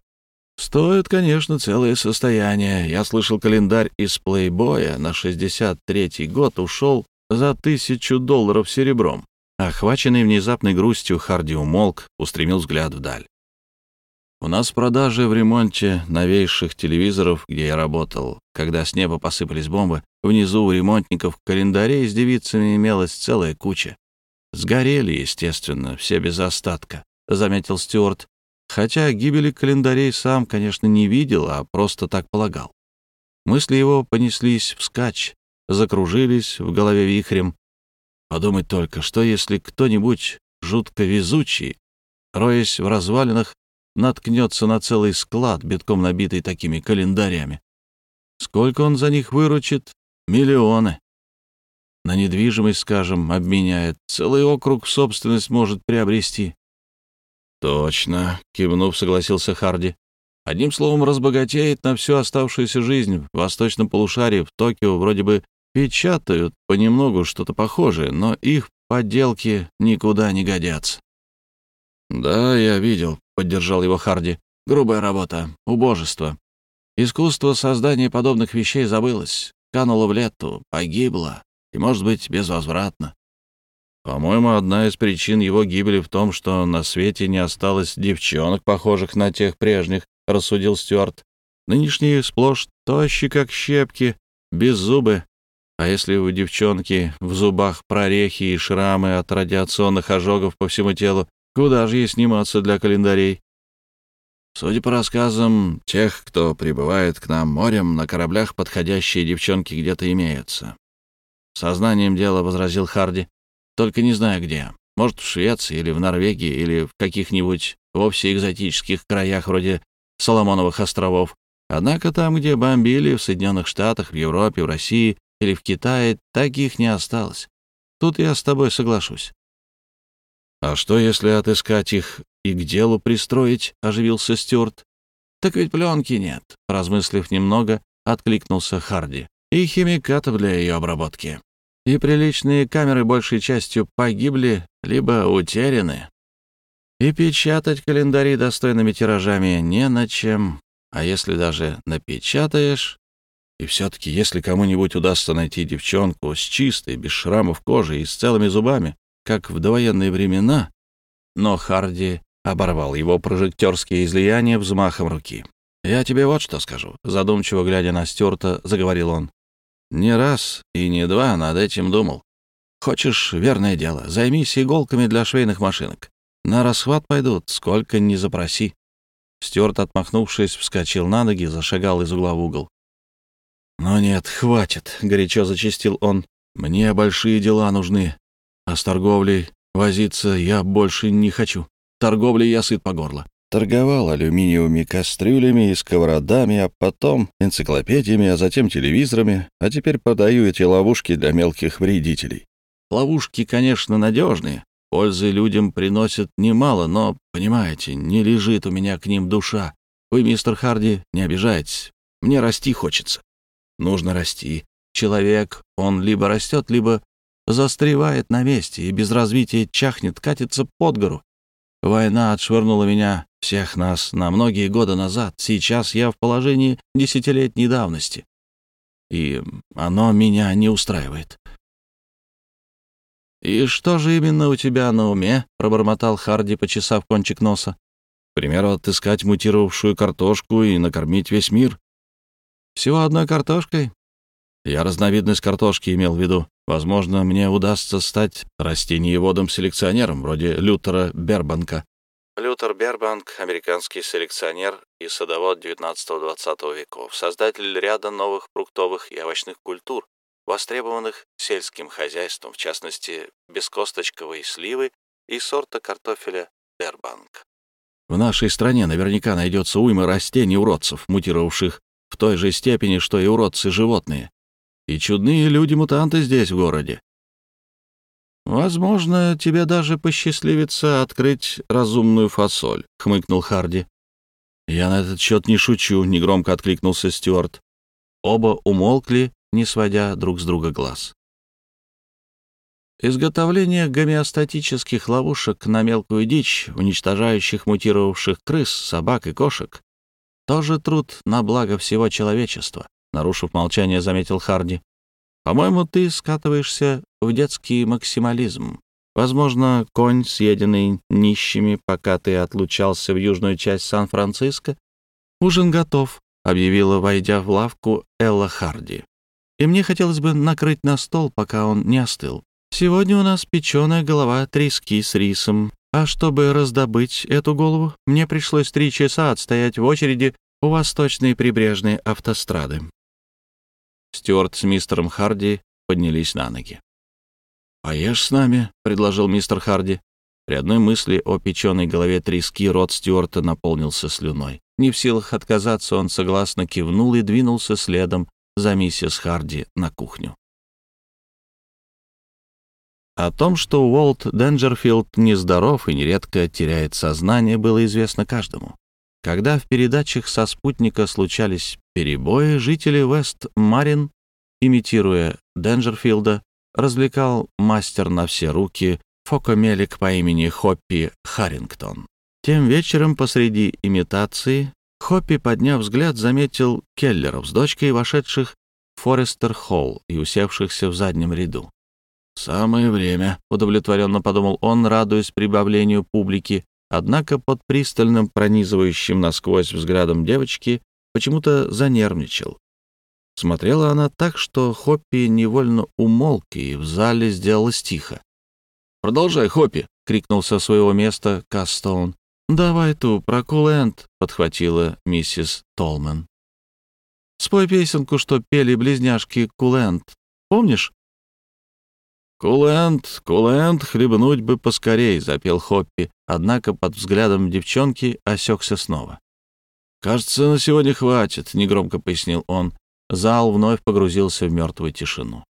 Стоит, конечно, целое состояние. Я слышал, календарь из плейбоя на 63-й год ушел за тысячу долларов серебром. Охваченный внезапной грустью, Харди умолк, устремил взгляд вдаль. У нас в продаже в ремонте новейших телевизоров, где я работал, когда с неба посыпались бомбы, внизу у ремонтников календарей с девицами имелась целая куча. Сгорели, естественно, все без остатка, — заметил Стюарт, хотя гибели календарей сам, конечно, не видел, а просто так полагал. Мысли его понеслись вскачь, закружились в голове вихрем. Подумать только, что если кто-нибудь жутко везучий, роясь в развалинах, наткнется на целый склад, битком набитый такими календарями. Сколько он за них выручит? Миллионы. На недвижимость, скажем, обменяет. Целый округ собственность может приобрести. «Точно», — кивнув, согласился Харди. «Одним словом, разбогатеет на всю оставшуюся жизнь. В восточном полушарии, в Токио, вроде бы печатают понемногу что-то похожее, но их подделки никуда не годятся». «Да, я видел», поддержал его Харди. «Грубая работа, убожество. Искусство создания подобных вещей забылось, кануло в лету, погибло, и, может быть, безвозвратно. По-моему, одна из причин его гибели в том, что на свете не осталось девчонок, похожих на тех прежних, рассудил Стюарт. Нынешние сплошь тощи, как щепки, без зубы. А если у девчонки в зубах прорехи и шрамы от радиационных ожогов по всему телу, куда же ей сниматься для календарей? Судя по рассказам тех, кто прибывает к нам морем, на кораблях подходящие девчонки где-то имеются. Сознанием дела возразил Харди. Только не знаю где. Может, в Швеции или в Норвегии, или в каких-нибудь вовсе экзотических краях вроде Соломоновых островов. Однако там, где бомбили, в Соединенных Штатах, в Европе, в России или в Китае, таких не осталось. Тут я с тобой соглашусь. «А что, если отыскать их и к делу пристроить?» — оживился Стюарт. «Так ведь пленки нет», — размыслив немного, откликнулся Харди. «И химикатов для ее обработки и приличные камеры большей частью погибли либо утеряны. И печатать календари достойными тиражами не на чем. А если даже напечатаешь... И все-таки, если кому-нибудь удастся найти девчонку с чистой, без шрамов кожи и с целыми зубами, как в довоенные времена... Но Харди оборвал его прожектерские излияния взмахом руки. «Я тебе вот что скажу», — задумчиво глядя на Стюарта, заговорил он. Не раз и не два над этим думал. Хочешь верное дело, займись иголками для швейных машинок. На расхват пойдут, сколько ни запроси. Стюарт, отмахнувшись, вскочил на ноги, зашагал из угла в угол. «Но нет, хватит», — горячо зачистил он. «Мне большие дела нужны, а с торговлей возиться я больше не хочу. Торговлей я сыт по горло. Торговал алюминиевыми кастрюлями и сковородами, а потом энциклопедиями, а затем телевизорами, а теперь продаю эти ловушки для мелких вредителей. Ловушки, конечно, надежные, пользы людям приносят немало, но, понимаете, не лежит у меня к ним душа. Вы, мистер Харди, не обижайтесь. Мне расти хочется. Нужно расти. Человек, он либо растет, либо застревает на месте и без развития чахнет, катится под гору. Война отшвырнула меня, всех нас, на многие годы назад. Сейчас я в положении десятилетней давности. И оно меня не устраивает. «И что же именно у тебя на уме?» — пробормотал Харди, почесав кончик носа. «К примеру, отыскать мутировавшую картошку и накормить весь мир». «Всего одной картошкой?» Я разновидность картошки имел в виду. Возможно, мне удастся стать растениеводом-селекционером, вроде Лютера Бербанка. Лютер Бербанк — американский селекционер и садовод XIX-XX веков, создатель ряда новых фруктовых и овощных культур, востребованных сельским хозяйством, в частности, бескосточковой сливы и сорта картофеля Бербанк. В нашей стране наверняка найдется уйма растений-уродцев, мутировавших в той же степени, что и уродцы-животные и чудные люди-мутанты здесь, в городе. «Возможно, тебе даже посчастливится открыть разумную фасоль», — хмыкнул Харди. «Я на этот счет не шучу», — негромко откликнулся Стюарт. Оба умолкли, не сводя друг с друга глаз. Изготовление гомеостатических ловушек на мелкую дичь, уничтожающих мутировавших крыс, собак и кошек, тоже труд на благо всего человечества нарушив молчание, заметил Харди. «По-моему, ты скатываешься в детский максимализм. Возможно, конь, съеденный нищими, пока ты отлучался в южную часть Сан-Франциско. Ужин готов», — объявила, войдя в лавку Элла Харди. «И мне хотелось бы накрыть на стол, пока он не остыл. Сегодня у нас печеная голова трески с рисом, а чтобы раздобыть эту голову, мне пришлось три часа отстоять в очереди у восточной прибрежной автострады. Стюарт с мистером Харди поднялись на ноги. «Поешь с нами?» — предложил мистер Харди. При одной мысли о печеной голове трески рот Стюарта наполнился слюной. Не в силах отказаться, он согласно кивнул и двинулся следом за миссис Харди на кухню. О том, что Уолт Денджерфилд нездоров и нередко теряет сознание, было известно каждому. Когда в передачах со спутника случались перебои, жители Вест-Марин, имитируя Денджерфилда, развлекал мастер на все руки фокомелик по имени Хоппи Харрингтон. Тем вечером посреди имитации Хоппи, подняв взгляд, заметил Келлеров с дочкой, вошедших в Форестер-холл и усевшихся в заднем ряду. «Самое время», — удовлетворенно подумал он, радуясь прибавлению публики, Однако под пристальным, пронизывающим насквозь взглядом девочки почему-то занервничал. Смотрела она так, что Хоппи невольно умолк, и в зале сделалось тихо. «Продолжай, Хоппи!» — крикнул со своего места Кастоун. «Давай ту, про Kool-Aid», — подхватила миссис Толман. «Спой песенку, что пели близняшки Kool-Aid. Помнишь?» «Kool-Aid, Kool-Aid, хлебнуть бы поскорей», — запел Хоппи, однако под взглядом девчонки осекся снова. «Кажется, на сегодня хватит», — негромко пояснил он. Зал вновь погрузился в мертвую тишину.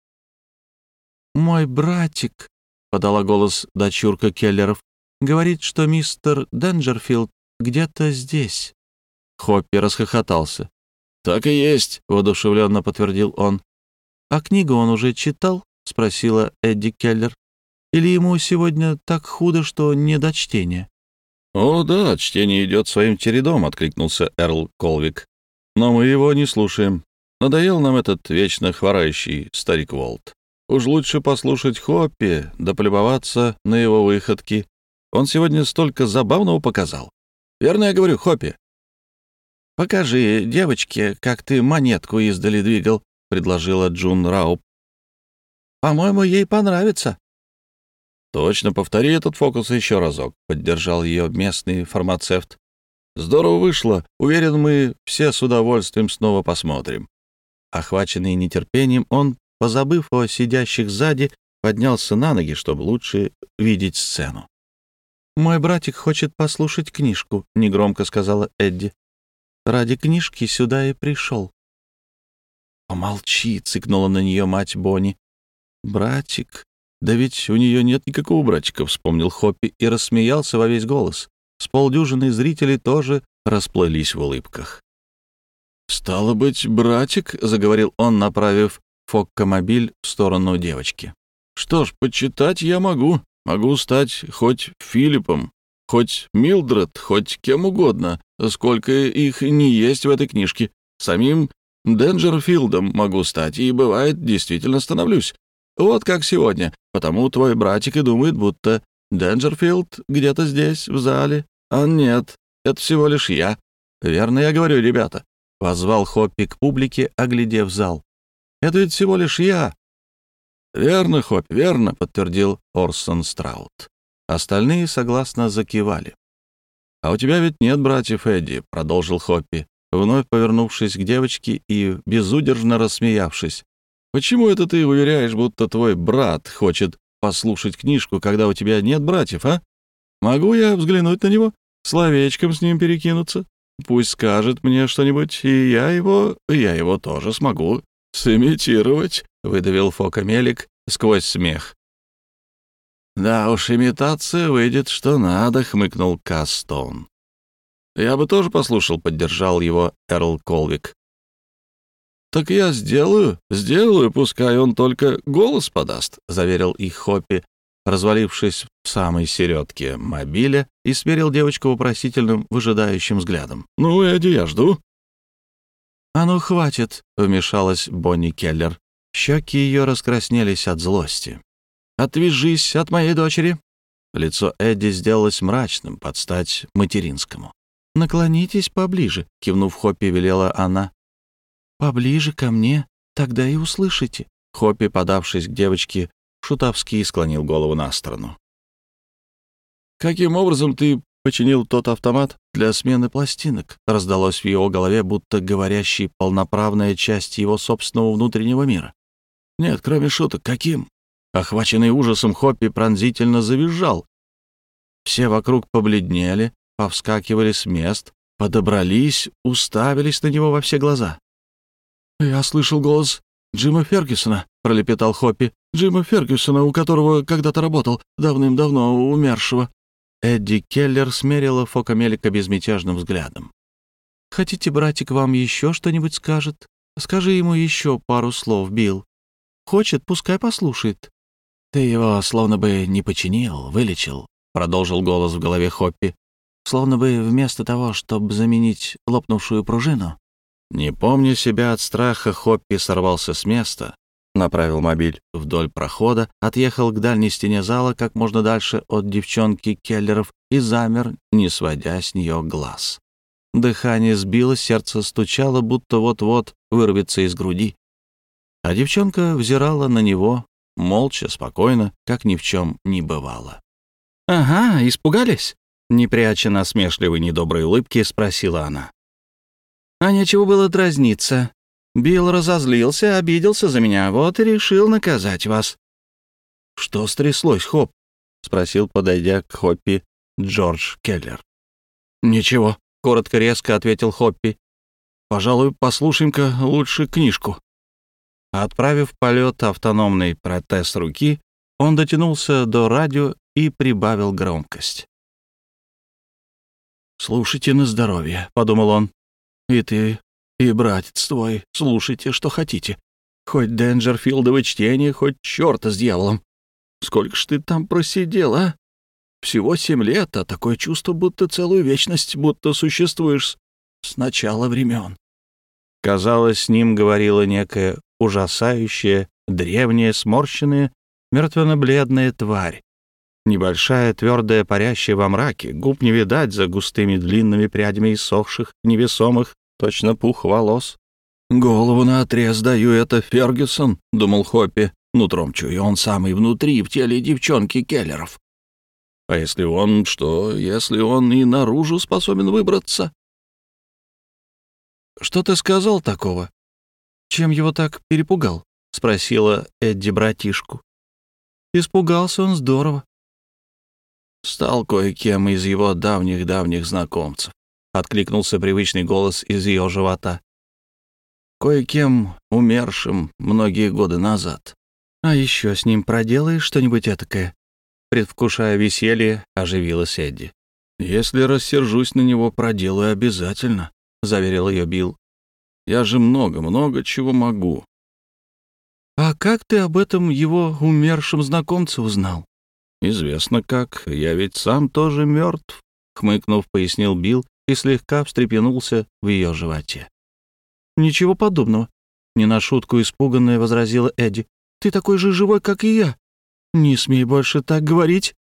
«Мой братик», — подала голос дочурка Келлеров, — «говорит, что мистер Денджерфилд где-то здесь». Хоппи расхохотался. «Так и есть», — воодушевленно подтвердил он. «А книгу он уже читал?» — спросила Эдди Келлер. «Или ему сегодня так худо, что не до чтения?» «О, да, чтение идет своим чередом», — откликнулся Эрл Колвик. «Но мы его не слушаем. Надоел нам этот вечно хворающий старик Волт. Уж лучше послушать Хоппи, да полюбоваться на его выходки. Он сегодня столько забавного показал. Верно я говорю, Хоппи?» «Покажи девочке, как ты монетку издали двигал», — предложила Джун Рауп. По-моему, ей понравится». «Точно, повтори этот фокус еще разок», — поддержал ее местный фармацевт. «Здорово вышло. Уверен, мы все с удовольствием снова посмотрим». Охваченный нетерпением, он, позабыв о сидящих сзади, поднялся на ноги, чтобы лучше видеть сцену. «Мой братик хочет послушать книжку», — негромко сказала Эдди. «Ради книжки сюда и пришел». «Помолчи», — цыкнула на нее мать Бонни. «Братик? Да ведь у нее нет никакого братика», — вспомнил Хоппи и рассмеялся во весь голос. С полдюжины зрителей тоже расплылись в улыбках. «Стало быть, братик», — заговорил он, направив фоккомобиль в сторону девочки. «Что ж, почитать я могу. Могу стать хоть Филиппом, хоть Милдред, хоть кем угодно, сколько их не есть в этой книжке. Самим Денджерфилдом могу стать, и, бывает, действительно становлюсь. Вот как сегодня. Потому твой братик и думает, будто Денджерфилд где-то здесь, в зале. А нет, это всего лишь я. Верно я говорю, ребята. Позвал Хоппи к публике, оглядев зал. Это ведь всего лишь я. Верно, Хоппи, верно, подтвердил Орсон Страут. Остальные согласно закивали. «А у тебя ведь нет братьев Эдди», — продолжил Хоппи, вновь повернувшись к девочке и безудержно рассмеявшись. Почему это ты уверяешь, будто твой брат хочет послушать книжку, когда у тебя нет братьев, а? Могу я взглянуть на него, словечком с ним перекинуться? Пусть скажет мне что-нибудь, и я его... я его тоже смогу сымитировать», — выдавил Фока Мелик сквозь смех. «Да уж, имитация выйдет, что надо», — хмыкнул Кастон. «Я бы тоже послушал», — поддержал его Эрл Колвик. «Так я сделаю, сделаю, пускай он только голос подаст», — заверил их Хоппи, развалившись в самой середке мобиля и смерил девочку вопросительным, выжидающим взглядом. «Ну, Эдди, я жду». «А ну, хватит», — вмешалась Бонни Келлер. Щеки ее раскраснелись от злости. «Отвяжись от моей дочери». Лицо Эдди сделалось мрачным, под стать материнскому. «Наклонитесь поближе», — кивнув Хоппи, велела она. «Поближе ко мне, тогда и услышите». Хоппи, подавшись к девочке, шутовски склонил голову на сторону. «Каким образом ты починил тот автомат для смены пластинок?» раздалось в его голове, будто говорящий полноправная часть его собственного внутреннего мира. «Нет, кроме шуток, каким?» Охваченный ужасом, Хоппи пронзительно завизжал. Все вокруг побледнели, повскакивали с мест, подобрались, уставились на него во все глаза. «Я слышал голос Джима Фергюсона», — пролепетал Хоппи. «Джима Фергюсона, у которого когда-то работал, давным-давно умершего». Эдди Келлер смерила Фока Мелика безмятежным взглядом. «Хотите, братик, вам еще что-нибудь скажет? Скажи ему еще пару слов, Билл. Хочет, пускай послушает». «Ты его словно бы не починил, вылечил», — продолжил голос в голове Хоппи. «Словно бы вместо того, чтобы заменить лопнувшую пружину, не помня себя от страха, Хоппи сорвался с места, направил мобиль вдоль прохода, отъехал к дальней стене зала как можно дальше от девчонки Келлеров и замер, не сводя с нее глаз. Дыхание сбилось, сердце стучало, будто вот-вот вырвется из груди. А девчонка взирала на него, молча, спокойно, как ни в чем не бывало. «Ага, испугались?» — не пряча насмешливой недоброй улыбки, спросила она. «А нечего было дразниться. Билл разозлился, обиделся за меня, вот и решил наказать вас». «Что стряслось, Хоп?» — спросил, подойдя к Хоппи Джордж Келлер. «Ничего», — коротко-резко ответил Хоппи. «Пожалуй, послушаем-ка лучше книжку». Отправив в полет автономный протез руки, он дотянулся до радио и прибавил громкость. «Слушайте на здоровье», — подумал он. «И ты, и братец твой, слушайте, что хотите. Хоть Денджерфилдово чтение, хоть черта с дьяволом. Сколько ж ты там просидел, а? Всего семь лет, а такое чувство, будто целую вечность, будто существуешь с начала времен. Казалось, с ним говорила некая ужасающая, древняя, сморщенная, мертвенно-бледная тварь. Небольшая, твердая, парящая во мраке, губ не видать за густыми длинными прядями иссохших, невесомых, точно пух волос. «Голову на отрез даю, это Фергюсон», — думал Хоппи. Нутром чую, он самый внутри, в теле девчонки Келлеров. А если он что, если он и наружу способен выбраться? «Что ты сказал такого? Чем его так перепугал?» — спросила Эдди братишку. «Испугался он здорово». «Стал кое-кем из его давних-давних знакомцев», — откликнулся привычный голос из ее живота. «Кое-кем умершим многие годы назад». «А еще с ним проделаешь что-нибудь этакое?» Предвкушая веселье, оживилась Эдди. «Если рассержусь на него, проделаю обязательно», — заверил ее Билл. «Я же много-много чего могу». «А как ты об этом его умершем знакомце узнал?» «Известно как. Я ведь сам тоже мертв», — хмыкнув, пояснил Билл и слегка встрепенулся в ее животе. «Ничего подобного», — не на шутку испуганная возразила Эдди. Ты такой же живой, как и я. Не смей больше так говорить».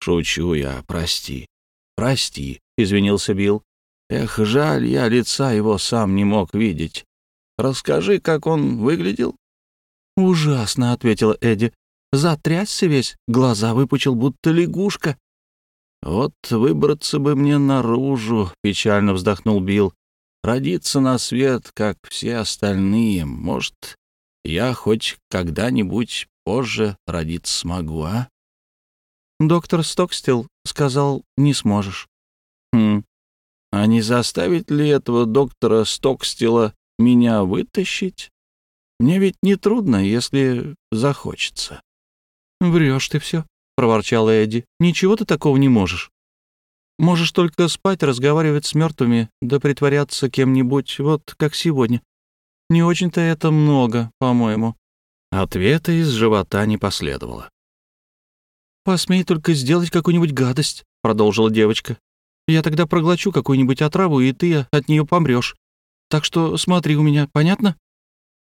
«Шучу я, прости. Прости», — извинился Билл. «Эх, жаль, я лица его сам не мог видеть. Расскажи, как он выглядел». «Ужасно», — ответила Эдди. «Затрясся весь, глаза выпучил, будто лягушка». «Вот выбраться бы мне наружу», — печально вздохнул Билл. «Родиться на свет, как все остальные. Может, я хоть когда-нибудь позже родиться смогу, а? Доктор Стокстил сказал, не сможешь. Хм. А не заставить ли этого доктора Стокстила меня вытащить? Мне ведь не трудно, если захочется. Врешь ты все, проворчала Эдди. Ничего ты такого не можешь. Можешь только спать, разговаривать с мертвыми, да притворяться кем-нибудь, вот как сегодня. Не очень-то это много, по-моему». Ответа из живота не последовало. «Посмей только сделать какую-нибудь гадость», — продолжила девочка. «Я тогда проглочу какую-нибудь отраву, и ты от нее помрешь. Так что смотри у меня, понятно?»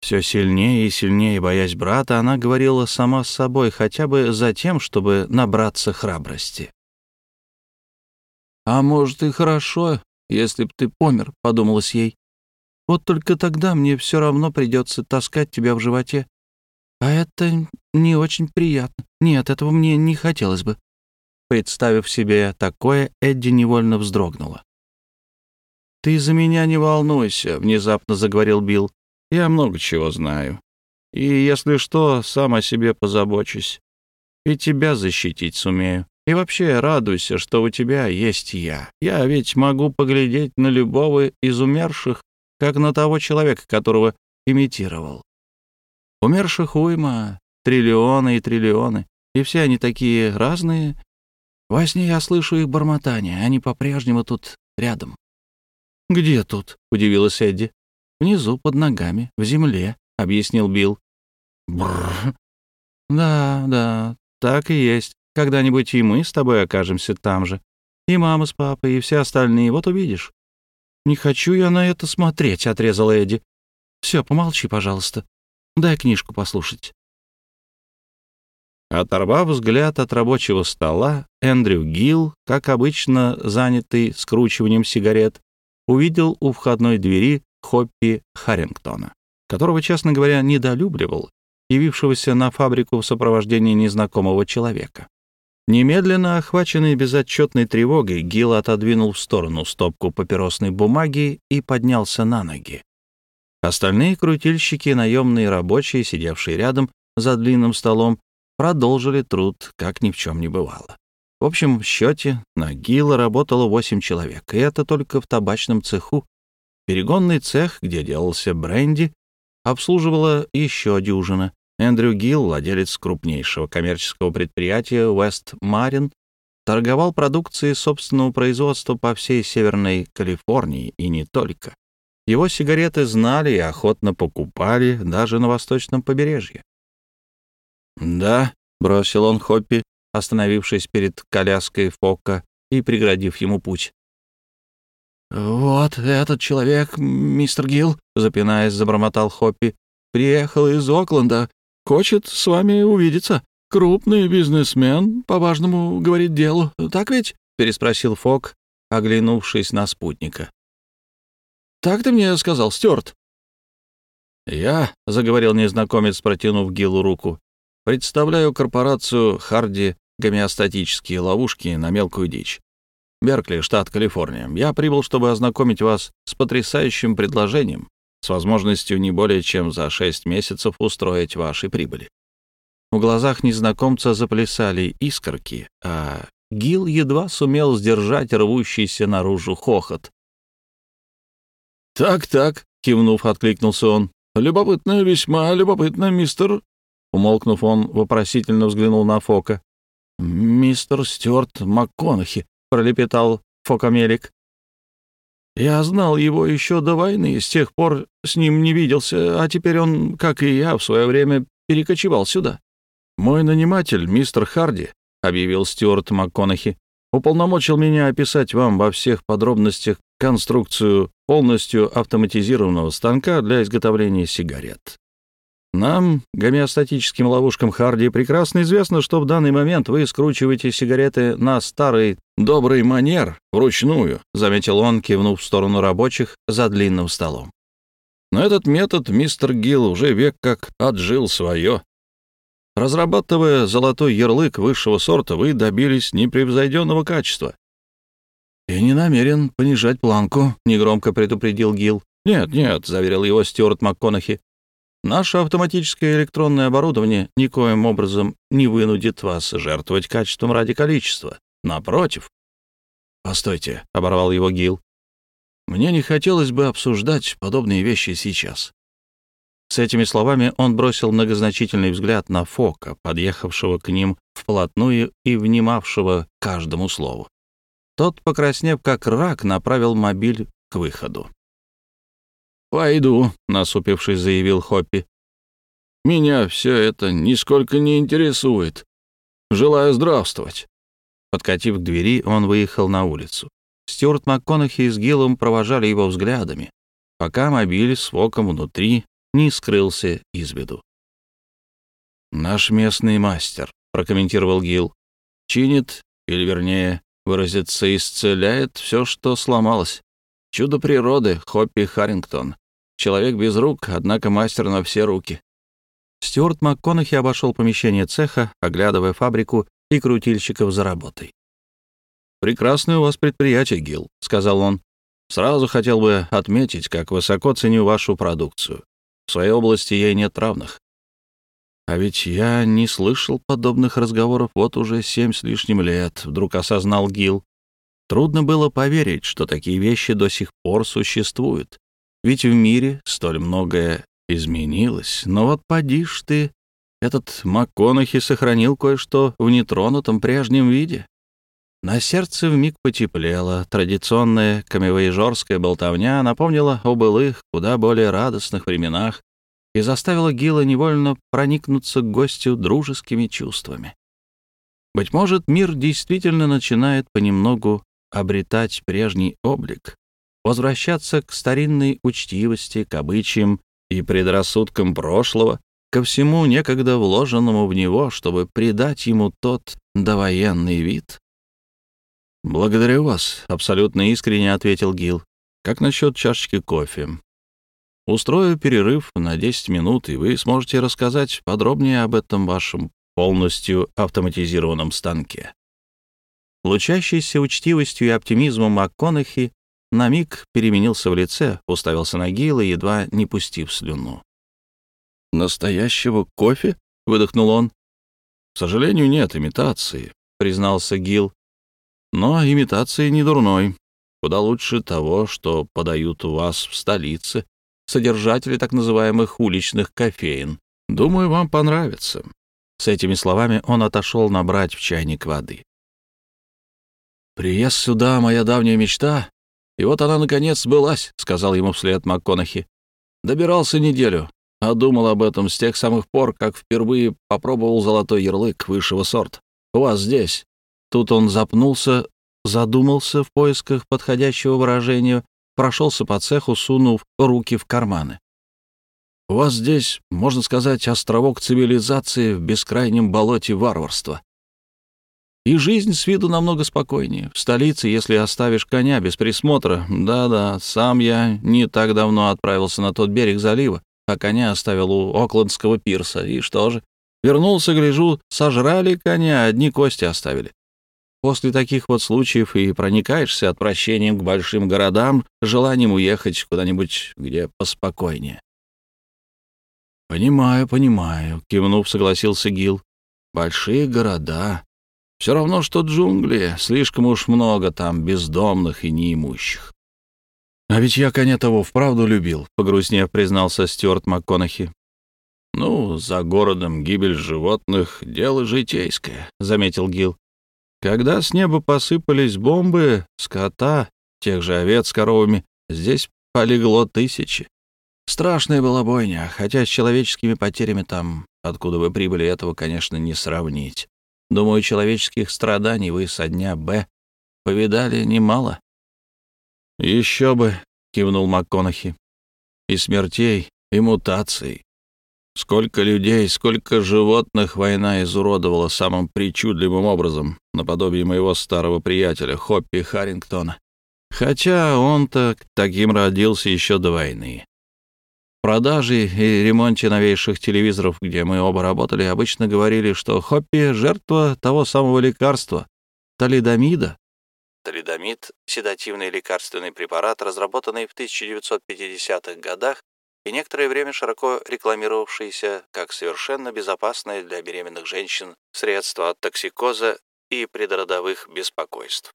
Все сильнее и сильнее, боясь брата, она говорила сама с собой, хотя бы за тем, чтобы набраться храбрости. «А может, и хорошо, если б ты помер», — подумалось ей. Вот только тогда мне все равно придется таскать тебя в животе. А это не очень приятно. Нет, этого мне не хотелось бы». Представив себе такое, Эдди невольно вздрогнула. «Ты за меня не волнуйся», — внезапно заговорил Билл. «Я много чего знаю. И, если что, сам о себе позабочусь. И тебя защитить сумею. И вообще радуйся, что у тебя есть я. Я ведь могу поглядеть на любого из умерших как на того человека, которого имитировал. Умерших уйма, триллионы и триллионы, и все они такие разные. Во сне я слышу их бормотание, они по-прежнему тут рядом. «Где тут?» — удивилась Эдди. «Внизу, под ногами, в земле», — объяснил Билл. Бррр. «Да, да, так и есть. Когда-нибудь и мы с тобой окажемся там же. И мама с папой, и все остальные, вот увидишь. «Не хочу я на это смотреть», — отрезала Эдди. «Все, помолчи, пожалуйста. Дай книжку послушать». Оторвав взгляд от рабочего стола, Эндрю Гилл, как обычно занятый скручиванием сигарет, увидел у входной двери Хоппи Харрингтона, которого, честно говоря, недолюбливал, явившегося на фабрику в сопровождении незнакомого человека. Немедленно охваченный безотчетной тревогой, Гил отодвинул в сторону стопку папиросной бумаги и поднялся на ноги. Остальные крутильщики, наемные рабочие, сидевшие рядом за длинным столом, продолжили труд, как ни в чем не бывало. В общем счете на Гила работало восемь человек, и это только в табачном цеху. Перегонный цех, где делался бренди, обслуживала еще дюжина. Эндрю Гилл, владелец крупнейшего коммерческого предприятия West Marine, торговал продукцией собственного производства по всей Северной Калифорнии и не только. Его сигареты знали и охотно покупали даже на восточном побережье. «Да», — бросил он Хоппи, остановившись перед коляской Фока и преградив ему путь. «Вот этот человек, мистер Гилл», — запинаясь, забормотал Хоппи, — «приехал из Окленда Хочет с вами увидеться. Крупный бизнесмен, по важному, говорит делу. Так ведь?» — переспросил Фок, оглянувшись на спутника. «Так ты мне сказал, Стюарт?» «Я», — заговорил незнакомец, протянув Гилу руку, — «представляю корпорацию Харди гомеостатические ловушки на мелкую дичь. Беркли, штат Калифорния. Я прибыл, чтобы ознакомить вас с потрясающим предложением, с возможностью не более чем за шесть месяцев устроить ваши прибыли. В глазах незнакомца заплясали искорки, а Гил едва сумел сдержать рвущийся наружу хохот. «Так-так», — кивнув, откликнулся он. «Любопытно, весьма любопытно, мистер...» Умолкнув, он вопросительно взглянул на Фока. «Мистер Стюарт МакКонахи», — пролепетал Фокамелик. Я знал его еще до войны, с тех пор с ним не виделся, а теперь он, как и я, в свое время перекочевал сюда. Мой наниматель, мистер Харди, — объявил Стюарт МакКонахи, — уполномочил меня описать вам во всех подробностях конструкцию полностью автоматизированного станка для изготовления сигарет. Нам, гомеостатическим ловушкам Харди, прекрасно известно, что в данный момент вы скручиваете сигареты на старый добрый манер, вручную, заметил он, кивнув в сторону рабочих за длинным столом. Но этот метод мистер Гилл уже век как отжил свое. Разрабатывая золотой ярлык высшего сорта, вы добились непревзойденного качества. «Я не намерен понижать планку», — негромко предупредил Гилл. «Нет, нет», — заверил его Стюарт МакКонахи. Наше автоматическое электронное оборудование никоим образом не вынудит вас жертвовать качеством ради количества. Напротив. «Постойте», — оборвал его Гил. «Мне не хотелось бы обсуждать подобные вещи сейчас». С этими словами он бросил многозначительный взгляд на Фока, подъехавшего к ним вплотную и внимавшего каждому слову. Тот, покраснев как рак, направил мобиль к выходу. «Пойду», — насупившись, заявил Хоппи. «Меня все это нисколько не интересует. Желаю здравствовать». Подкатив к двери, он выехал на улицу. Стюарт МакКонахи с Гиллом провожали его взглядами, пока мобиль с Воком внутри не скрылся из виду. «Наш местный мастер», — прокомментировал Гилл, — «чинит, или, вернее, выразиться, исцеляет все, что сломалось. Чудо природы, Хоппи Харрингтон. Человек без рук, однако мастер на все руки. Стюарт МакКонахи обошел помещение цеха, оглядывая фабрику и крутильщиков за работой. «Прекрасное у вас предприятие, Гил», — сказал он. «Сразу хотел бы отметить, как высоко ценю вашу продукцию. В своей области ей нет равных. А ведь я не слышал подобных разговоров вот уже семь с лишним лет», — вдруг осознал Гил. Трудно было поверить, что такие вещи до сих пор существуют. Ведь в мире столь многое изменилось. Но вот поди ж ты, этот МакКонахи сохранил кое-что в нетронутом прежнем виде. На сердце вмиг потеплело. Традиционная камевоежорская болтовня напомнила о былых, куда более радостных временах и заставила Гила невольно проникнуться к гостю дружескими чувствами. Быть может, мир действительно начинает понемногу обретать прежний облик, возвращаться к старинной учтивости, к обычаям и предрассудкам прошлого, ко всему некогда вложенному в него, чтобы придать ему тот довоенный вид. «Благодарю вас», — абсолютно искренне ответил Гил. Как насчет чашечки кофе? Устрою перерыв на 10 минут, и вы сможете рассказать подробнее об этом вашем полностью автоматизированном станке. Лучащийся учтивостью и оптимизмом МакКонахи на миг переменился в лице, уставился на Гила, едва не пустив слюну. «Настоящего кофе?» — выдохнул он. «К сожалению, нет имитации», — признался Гил. «Но имитации не дурной. Куда лучше того, что подают у вас в столице, содержатели так называемых уличных кофеин. Думаю, вам понравится». С этими словами он отошел набрать в чайник воды. «Приезд сюда — моя давняя мечта, и вот она, наконец, сбылась», — сказал ему вслед МакКонахи. «Добирался неделю, а думал об этом с тех самых пор, как впервые попробовал золотой ярлык высшего сорта. У вас здесь». Тут он запнулся, задумался в поисках подходящего выражения, прошелся по цеху, сунув руки в карманы. «У вас здесь, можно сказать, островок цивилизации в бескрайнем болоте варварства. И жизнь с виду намного спокойнее. В столице, если оставишь коня без присмотра, да-да, сам я не так давно отправился на тот берег залива, а коня оставил у Оклендского пирса. И что же? Вернулся, гляжу, сожрали коня, одни кости оставили. После таких вот случаев и проникаешься отвращением к большим городам, желанием уехать куда-нибудь, где поспокойнее. «Понимаю, понимаю», — кивнув, согласился Гил. «Большие города. Все равно, что джунгли, слишком уж много там бездомных и неимущих. «А ведь я коня того вправду любил», — погрустнев признался Стюарт МакКонахи. «Ну, за городом гибель животных — дело житейское», — заметил Гил. «Когда с неба посыпались бомбы, скота, тех же овец с коровами, здесь полегло тысячи. Страшная была бойня, хотя с человеческими потерями там, откуда вы прибыли, этого, конечно, не сравнить. Думаю, человеческих страданий вы со дня Б повидали немало. Еще бы, кивнул МакКонахи. И смертей, и мутаций. Сколько людей, сколько животных война изуродовала самым причудливым образом, наподобие моего старого приятеля Хоппи Харрингтона. Хотя он-то таким родился еще до войны продаже и ремонте новейших телевизоров, где мы оба работали, обычно говорили, что Хоппи — жертва того самого лекарства — талидомида. Талидомид — седативный лекарственный препарат, разработанный в 1950-х годах и некоторое время широко рекламировавшийся как совершенно безопасное для беременных женщин средство от токсикоза и предродовых беспокойств.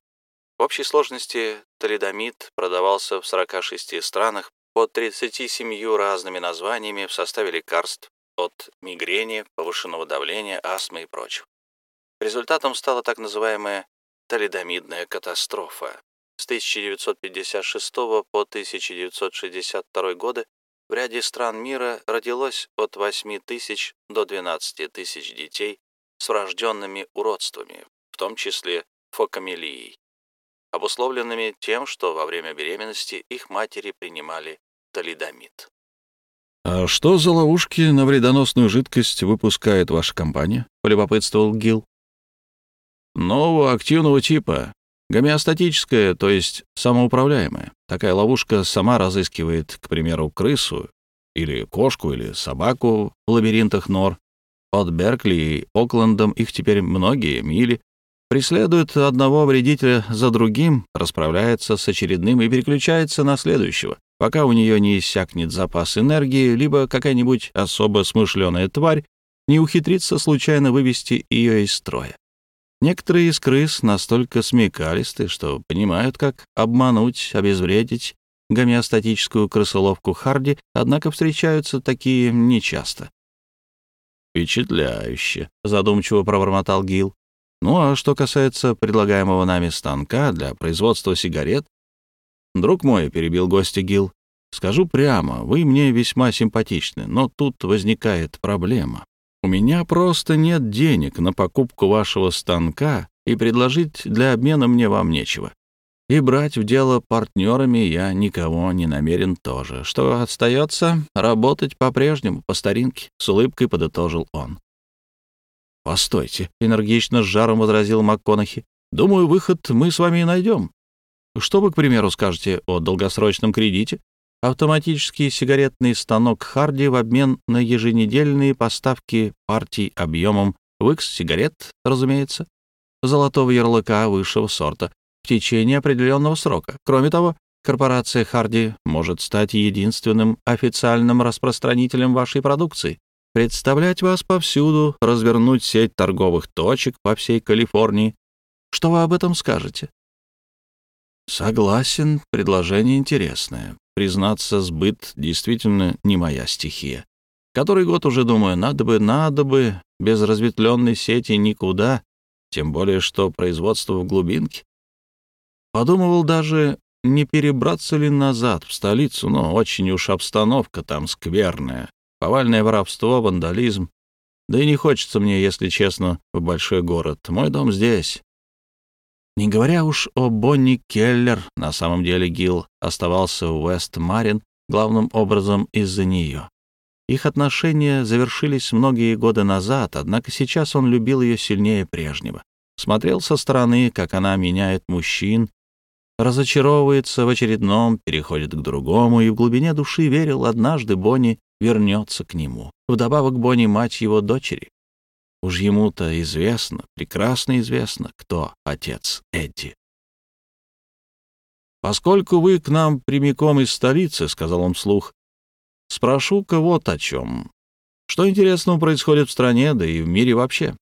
В общей сложности талидомид продавался в 46 странах, под 37 разными названиями в составе лекарств от мигрени, повышенного давления, астмы и прочих. Результатом стала так называемая талидомидная катастрофа. С 1956 по 1962 годы в ряде стран мира родилось от 8 тысяч до 12 тысяч детей с врожденными уродствами, в том числе фокамелией, обусловленными тем, что во время беременности их матери принимали талидомид. «А что за ловушки на вредоносную жидкость выпускает ваша компания?» — полюбопытствовал Гил. «Нового активного типа. Гомеостатическая, то есть самоуправляемая. Такая ловушка сама разыскивает, к примеру, крысу или кошку или собаку в лабиринтах нор. От Беркли и Оклендом их теперь многие мили. Преследует одного вредителя за другим, расправляется с очередным и переключается на следующего пока у нее не иссякнет запас энергии, либо какая-нибудь особо смышленая тварь не ухитрится случайно вывести ее из строя. Некоторые из крыс настолько смекалисты, что понимают, как обмануть, обезвредить гомеостатическую крысоловку Харди, однако встречаются такие нечасто. «Впечатляюще», — задумчиво пробормотал Гил. «Ну а что касается предлагаемого нами станка для производства сигарет, «Друг мой», — перебил гостя Гил, — «скажу прямо, вы мне весьма симпатичны, но тут возникает проблема. У меня просто нет денег на покупку вашего станка, и предложить для обмена мне вам нечего. И брать в дело партнерами я никого не намерен тоже. Что остается? Работать по-прежнему, по старинке», — с улыбкой подытожил он. «Постойте», — энергично с жаром возразил МакКонахи. «Думаю, выход мы с вами найдем. Что вы, к примеру, скажете о долгосрочном кредите? Автоматический сигаретный станок Харди в обмен на еженедельные поставки партий объемом в X сигарет, разумеется, золотого ярлыка высшего сорта в течение определенного срока. Кроме того, корпорация Харди может стать единственным официальным распространителем вашей продукции, представлять вас повсюду, развернуть сеть торговых точек по всей Калифорнии. Что вы об этом скажете? Согласен, предложение интересное. Признаться, сбыт действительно не моя стихия. Который год уже думаю, надо бы, надо бы, без разветвленной сети никуда, тем более что производство в глубинке. Подумывал даже, не перебраться ли назад в столицу, но очень уж обстановка там скверная. Повальное воровство, вандализм. Да и не хочется мне, если честно, в большой город. Мой дом здесь. Не говоря уж о Бонни Келлер, на самом деле Гил оставался в Уэст-Марин главным образом из-за нее. Их отношения завершились многие годы назад, однако сейчас он любил ее сильнее прежнего. Смотрел со стороны, как она меняет мужчин, разочаровывается в очередном, переходит к другому, и в глубине души верил, однажды Бонни вернется к нему. Вдобавок Бонни — мать его дочери. Уж ему-то известно, прекрасно известно, кто отец Эдди. «Поскольку вы к нам прямиком из столицы», — сказал он вслух, — «спрошу-ка вот о чем. Что интересного происходит в стране, да и в мире вообще?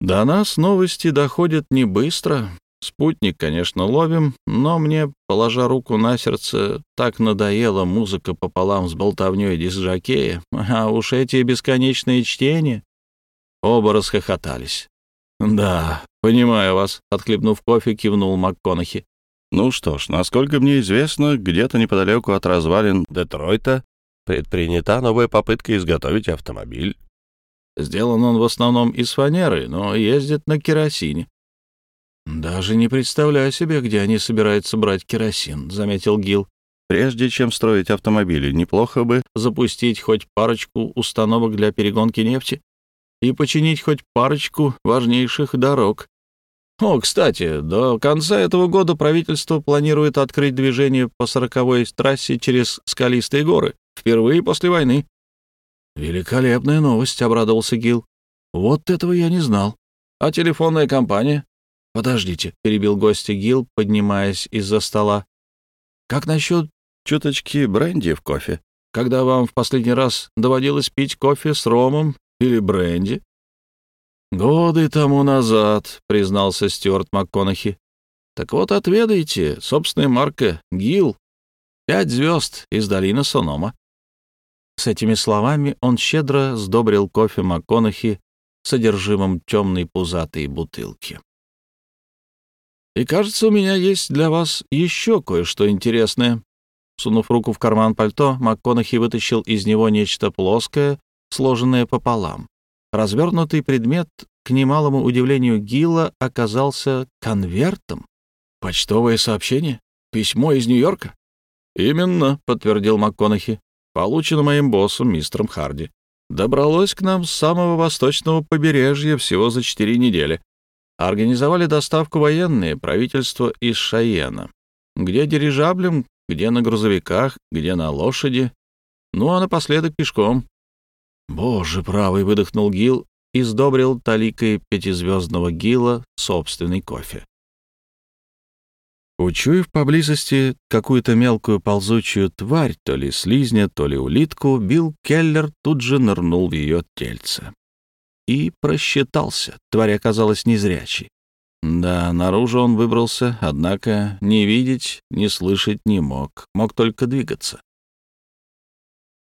До нас новости доходят не быстро. Спутник, конечно, ловим, но мне, положа руку на сердце, так надоела музыка пополам с болтовней дисжакея, а уж эти бесконечные чтения Оба расхохотались. «Да, понимаю вас», — отхлебнув кофе, кивнул МакКонахи. «Ну что ж, насколько мне известно, где-то неподалеку от развалин Детройта предпринята новая попытка изготовить автомобиль. Сделан он в основном из фанеры, но ездит на керосине. «Даже не представляю себе, где они собираются брать керосин», — заметил Гил. «Прежде чем строить автомобили, неплохо бы запустить хоть парочку установок для перегонки нефти и починить хоть парочку важнейших дорог. О, кстати, до конца этого года правительство планирует открыть движение по сороковой трассе через скалистые горы, впервые после войны. Великолепная новость, обрадовался Гил. Вот этого я не знал. А телефонная компания? Подождите, перебил гостя Гил, поднимаясь из-за стола. Как насчет чуточки бренди в кофе? Когда вам в последний раз доводилось пить кофе с ромом или бренди?» «Годы тому назад», — признался Стюарт МакКонахи. «Так вот, отведайте, собственная марка Гил. Пять звезд из долины Сонома». С этими словами он щедро сдобрил кофе МакКонахи содержимым темной пузатой бутылки. «И кажется, у меня есть для вас еще кое-что интересное». Сунув руку в карман пальто, МакКонахи вытащил из него нечто плоское, сложенное пополам. Развернутый предмет, к немалому удивлению Гилла, оказался конвертом. «Почтовое сообщение? Письмо из Нью-Йорка?» «Именно», — подтвердил МакКонахи. «Получено моим боссом, мистером Харди. Добралось к нам с самого восточного побережья всего за четыре недели. Организовали доставку военные, правительство из Шайена. Где дирижаблем, где на грузовиках, где на лошади. Ну, а напоследок пешком. «Боже правый!» — выдохнул Гил и сдобрил таликой пятизвездного Гила собственный кофе. Учуяв поблизости какую-то мелкую ползучую тварь, то ли слизня, то ли улитку, Билл Келлер тут же нырнул в ее тельце. И просчитался. Тварь оказалась незрячей. Да, наружу он выбрался, однако ни видеть, ни слышать не мог, мог только двигаться.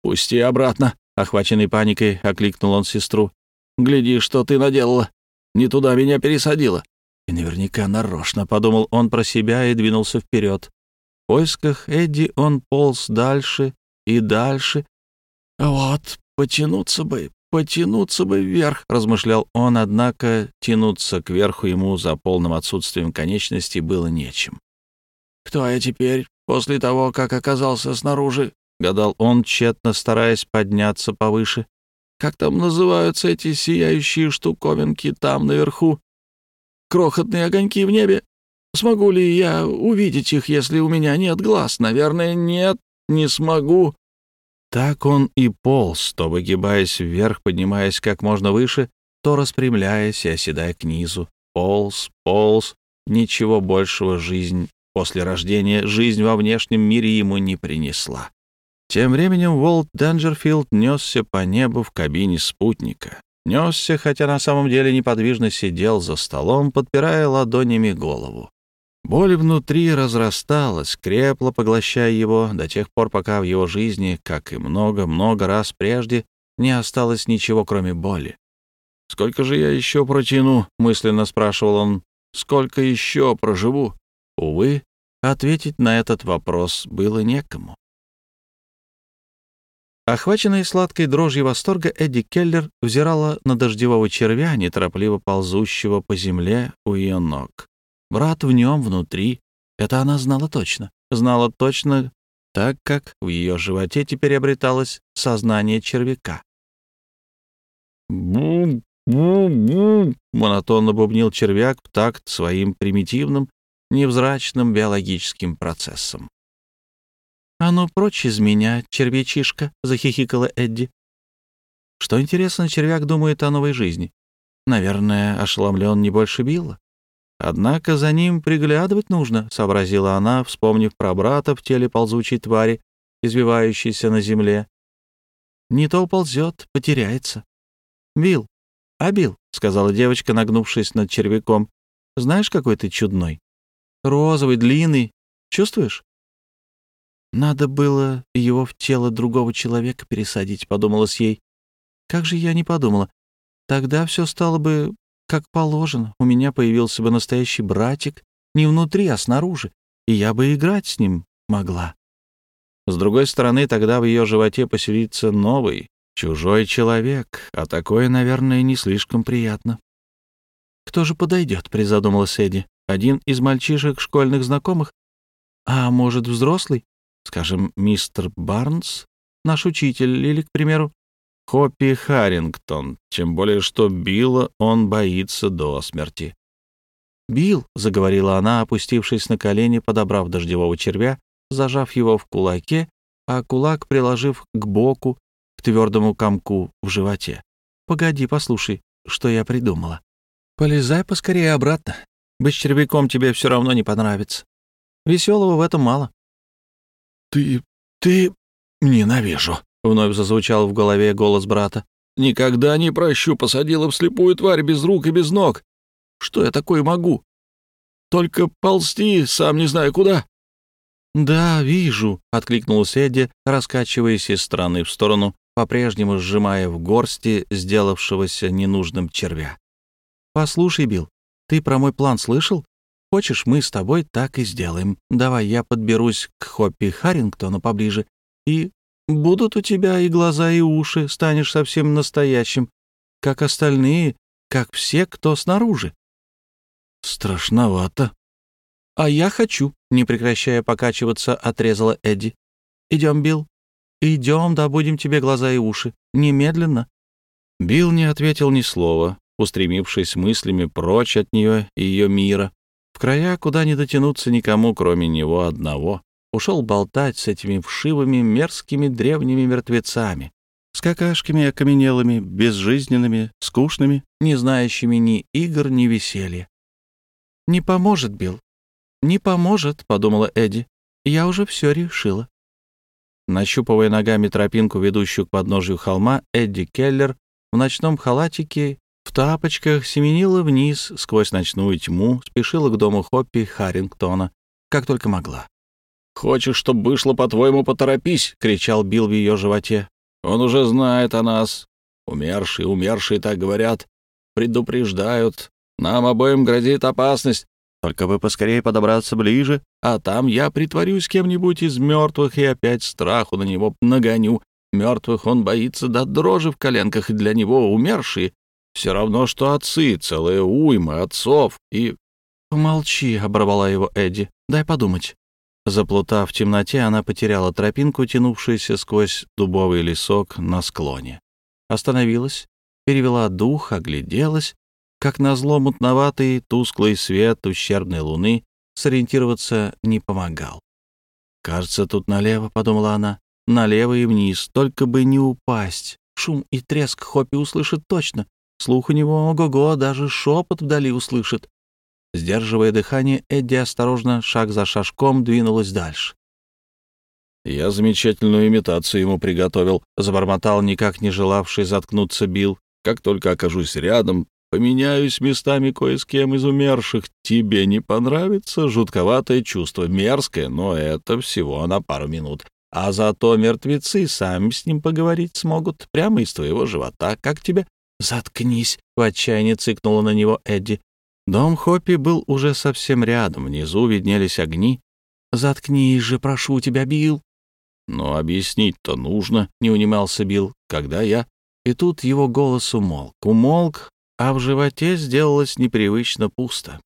«Пусти обратно!» Охваченный паникой, окликнул он сестру. «Гляди, что ты наделала! Не туда меня пересадила!» И наверняка нарочно, подумал он про себя и двинулся вперед. В поисках Эдди он полз дальше и дальше. «Вот, потянуться бы, потянуться бы вверх», — размышлял он, однако тянуться кверху ему за полным отсутствием конечностей было нечем. «Кто я теперь, после того, как оказался снаружи?» — гадал он, тщетно стараясь подняться повыше. «Как там называются эти сияющие штуковинки там наверху? Крохотные огоньки в небе? Смогу ли я увидеть их, если у меня нет глаз? Наверное, нет, не смогу». Так он и полз, то выгибаясь вверх, поднимаясь как можно выше, то распрямляясь и оседая к низу. Полз, полз. Ничего большего жизнь после рождения, жизнь во внешнем мире ему не принесла. Тем временем Уолт Денджерфилд несся по небу в кабине спутника. Несся, хотя на самом деле неподвижно сидел за столом, подпирая ладонями голову. Боль внутри разрасталась, крепла, поглощая его до тех пор, пока в его жизни, как и много-много раз прежде, не осталось ничего, кроме боли. «Сколько же я еще протяну?» — мысленно спрашивал он. «Сколько еще проживу?» Увы, ответить на этот вопрос было некому. Охваченная сладкой дрожью восторга, Эдди Келлер взирала на дождевого червя, неторопливо ползущего по земле у ее ног. Брат в нем, внутри. Это она знала точно. Знала точно, так как в ее животе теперь обреталось сознание червяка. «Бум, бум, бум!» — монотонно бубнил червяк в такт своим примитивным, невзрачным биологическим процессом. «А ну, прочь из меня, червячишка!» — захихикала Эдди. Что интересно, червяк думает о новой жизни. Наверное, ошеломлен не больше Билла. Однако за ним приглядывать нужно, — сообразила она, вспомнив про брата в теле ползучей твари, извивающейся на земле. Не то ползет, потеряется. «Билл, а Билл», — сказала девочка, нагнувшись над червяком, — «знаешь, какой ты чудной? Розовый, длинный. Чувствуешь?» «Надо было его в тело другого человека пересадить», — подумалось ей. «Как же я не подумала? Тогда все стало бы как положено, у меня появился бы настоящий братик, не внутри, а снаружи, и я бы играть с ним могла. С другой стороны, тогда в ее животе поселится новый, чужой человек, а такое, наверное, не слишком приятно. «Кто же подойдет?» — призадумалась Эдди. «Один из мальчишек школьных знакомых? А может, взрослый? Скажем, мистер Барнс, наш учитель, или, к примеру, Хоппи Харрингтон, тем более что Билла он боится до смерти. «Билл», — заговорила она, опустившись на колени, подобрав дождевого червя, зажав его в кулаке, а кулак приложив к боку, к твердому комку в животе. «Погоди, послушай, что я придумала. Полезай поскорее обратно. Быть червяком тебе все равно не понравится. Веселого в этом мало». «Ты... ты... ненавижу», — вновь зазвучал в голове голос брата. «Никогда не прощу, посадила вслепую тварь без рук и без ног. Что я такое могу? Только ползти, сам не знаю куда». «Да, вижу», — откликнулся Эдди, раскачиваясь из стороны в сторону, по-прежнему сжимая в горсти сделавшегося ненужным червя. «Послушай, Билл, ты про мой план слышал? Хочешь, мы с тобой так и сделаем. Давай я подберусь к Хоппи Харрингтону поближе и Будут у тебя и глаза, и уши, станешь совсем настоящим, как остальные, как все, кто снаружи. Страшновато. А я хочу, не прекращая покачиваться, отрезала Эдди. Идем, Билл. Идем, добудем тебе глаза и уши. Немедленно. Билл не ответил ни слова, устремившись мыслями прочь от нее и ее мира, в края, куда не дотянуться никому, кроме него одного ушел болтать с этими вшивыми, мерзкими древними мертвецами, с какашками окаменелыми, безжизненными, скучными, не знающими ни игр, ни веселья. «Не поможет, Билл. Не поможет», — подумала Эдди. «Я уже все решила». Нащупывая ногами тропинку, ведущую к подножию холма, Эдди Келлер в ночном халатике, в тапочках семенила вниз сквозь ночную тьму, спешила к дому Хоппи Харрингтона, как только могла. «Хочешь, чтобы вышло, по-твоему, поторопись!» — кричал Билл в ее животе. «Он уже знает о нас. Умершие, умершие так говорят. Предупреждают. Нам обоим грозит опасность. Только бы поскорее подобраться ближе, а там я притворюсь кем-нибудь из мертвых и опять страху на него нагоню. Мертвых он боится до дрожи в коленках, и для него умершие все равно, что отцы, целая уйма отцов и...» «Помолчи», — оборвала его Эдди. «Дай подумать». Заплутав в темноте, она потеряла тропинку, тянувшуюся сквозь дубовый лесок на склоне. Остановилась, перевела дух, огляделась. Как назло мутноватый, тусклый свет ущербной луны сориентироваться не помогал. «Кажется, тут налево», — подумала она, — «налево и вниз, только бы не упасть. Шум и треск Хоппи услышит точно. Слух у него ого-го, даже шепот вдали услышит». Сдерживая дыхание, Эдди осторожно, шаг за шажком, двинулась дальше. «Я замечательную имитацию ему приготовил», — забормотал никак не желавший заткнуться Билл. «Как только окажусь рядом, поменяюсь местами кое с кем из умерших. Тебе не понравится жутковатое чувство, мерзкое, но это всего на пару минут. А зато мертвецы сами с ним поговорить смогут прямо из твоего живота. Как тебе?» «Заткнись!» — в отчаянии цыкнула на него Эдди. Дом Хоппи был уже совсем рядом, внизу виднелись огни. «Заткнись же, прошу тебя, Билл!» «Но объяснить-то нужно», — не унимался Билл, — «когда я...» И тут его голос умолк, умолк, а в животе сделалось непривычно пусто.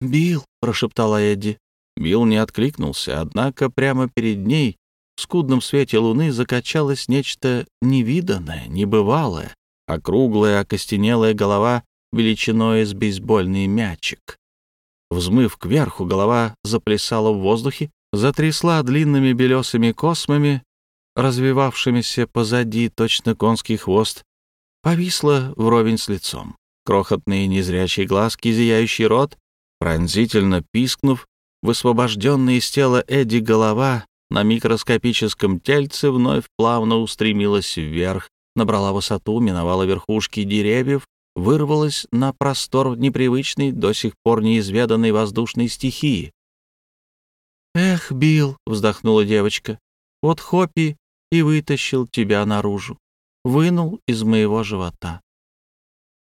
«Билл», — прошептала Эдди. Билл не откликнулся, однако прямо перед ней, в скудном свете луны, закачалось нечто невиданное, небывалое, округлая, окостенелая голова величиной с бейсбольный мячик. Взмыв кверху, голова заплясала в воздухе, затрясла длинными белесыми космами, развивавшимися позади точно конский хвост, повисла вровень с лицом. Крохотные незрячие глазки, зияющий рот, пронзительно пискнув, высвобожденная из тела Эдди голова на микроскопическом тельце вновь плавно устремилась вверх, набрала высоту, миновала верхушки деревьев, вырвалась на простор непривычной, до сих пор неизведанной воздушной стихии. «Эх, Билл», — вздохнула девочка, — «вот Хоппи и вытащил тебя наружу, вынул из моего живота».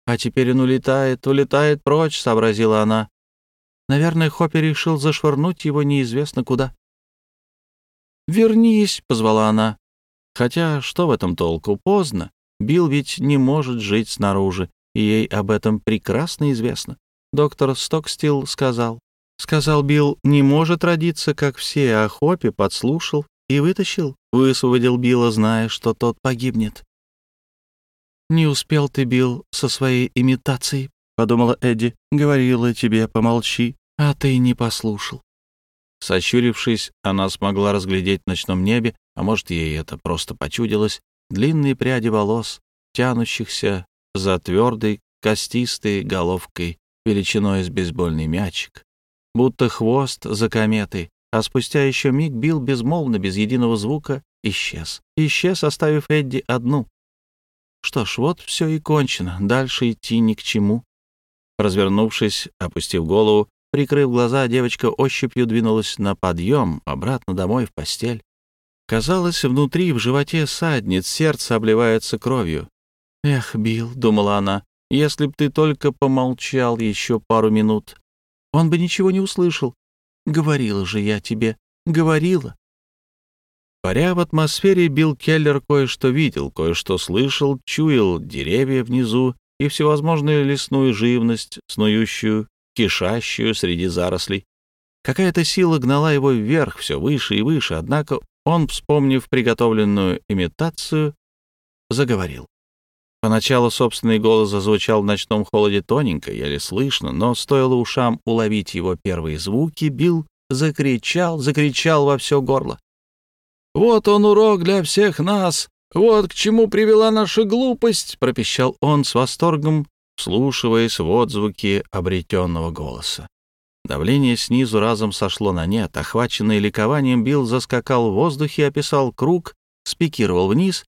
«А теперь он улетает, улетает прочь», — сообразила она. Наверное, Хоппи решил зашвырнуть его неизвестно куда. «Вернись», — позвала она. Хотя что в этом толку? Поздно. Билл ведь не может жить снаружи, и ей об этом прекрасно известно. Доктор Стокстил сказал. Сказал Билл, не может родиться, как все, а Хоппи подслушал и вытащил, высвободил Билла, зная, что тот погибнет. «Не успел ты, Билл, со своей имитацией», — подумала Эдди. «Говорила тебе, помолчи, а ты не послушал». Сощурившись, она смогла разглядеть в ночном небе, а может, ей это просто почудилось, длинные пряди волос, тянущихся за твердой, костистой головкой величиной с бейсбольный мячик будто хвост за кометой, а спустя еще миг бил безмолвно, без единого звука, исчез. Исчез, оставив Эдди одну. Что ж, вот все и кончено, дальше идти ни к чему. Развернувшись, опустив голову, прикрыв глаза, девочка ощупью двинулась на подъем, обратно домой в постель. Казалось, внутри, в животе садниц, сердце обливается кровью. «Эх, Билл», — думала она, — «если б ты только помолчал еще пару минут, он бы ничего не услышал. Говорила же я тебе, говорила. Паря в атмосфере, Билл Келлер кое-что видел, кое-что слышал, чуял деревья внизу и всевозможную лесную живность, снующую, кишащую среди зарослей. Какая-то сила гнала его вверх, все выше и выше, однако он, вспомнив приготовленную имитацию, заговорил. Поначалу собственный голос зазвучал в ночном холоде тоненько, еле слышно, но стоило ушам уловить его первые звуки, Билл закричал, закричал во все горло. «Вот он урок для всех нас! Вот к чему привела наша глупость!» — пропищал он с восторгом, вслушиваясь в отзвуки обретенного голоса. Давление снизу разом сошло на нет. Охваченный ликованием, Билл заскакал в воздухе, описал круг, спикировал вниз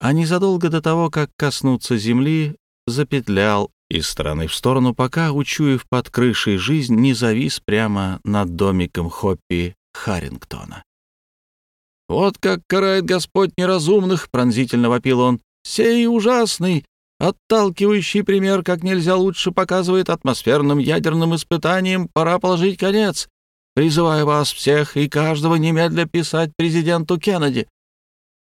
а незадолго до того, как коснуться земли, запетлял из стороны в сторону, пока, учуяв под крышей жизнь, не завис прямо над домиком Хоппи Харрингтона. «Вот как карает Господь неразумных!» — пронзительно вопил он. «Сей ужасный, отталкивающий пример как нельзя лучше показывает атмосферным ядерным испытаниям, пора положить конец. Призываю вас всех и каждого немедля писать президенту Кеннеди.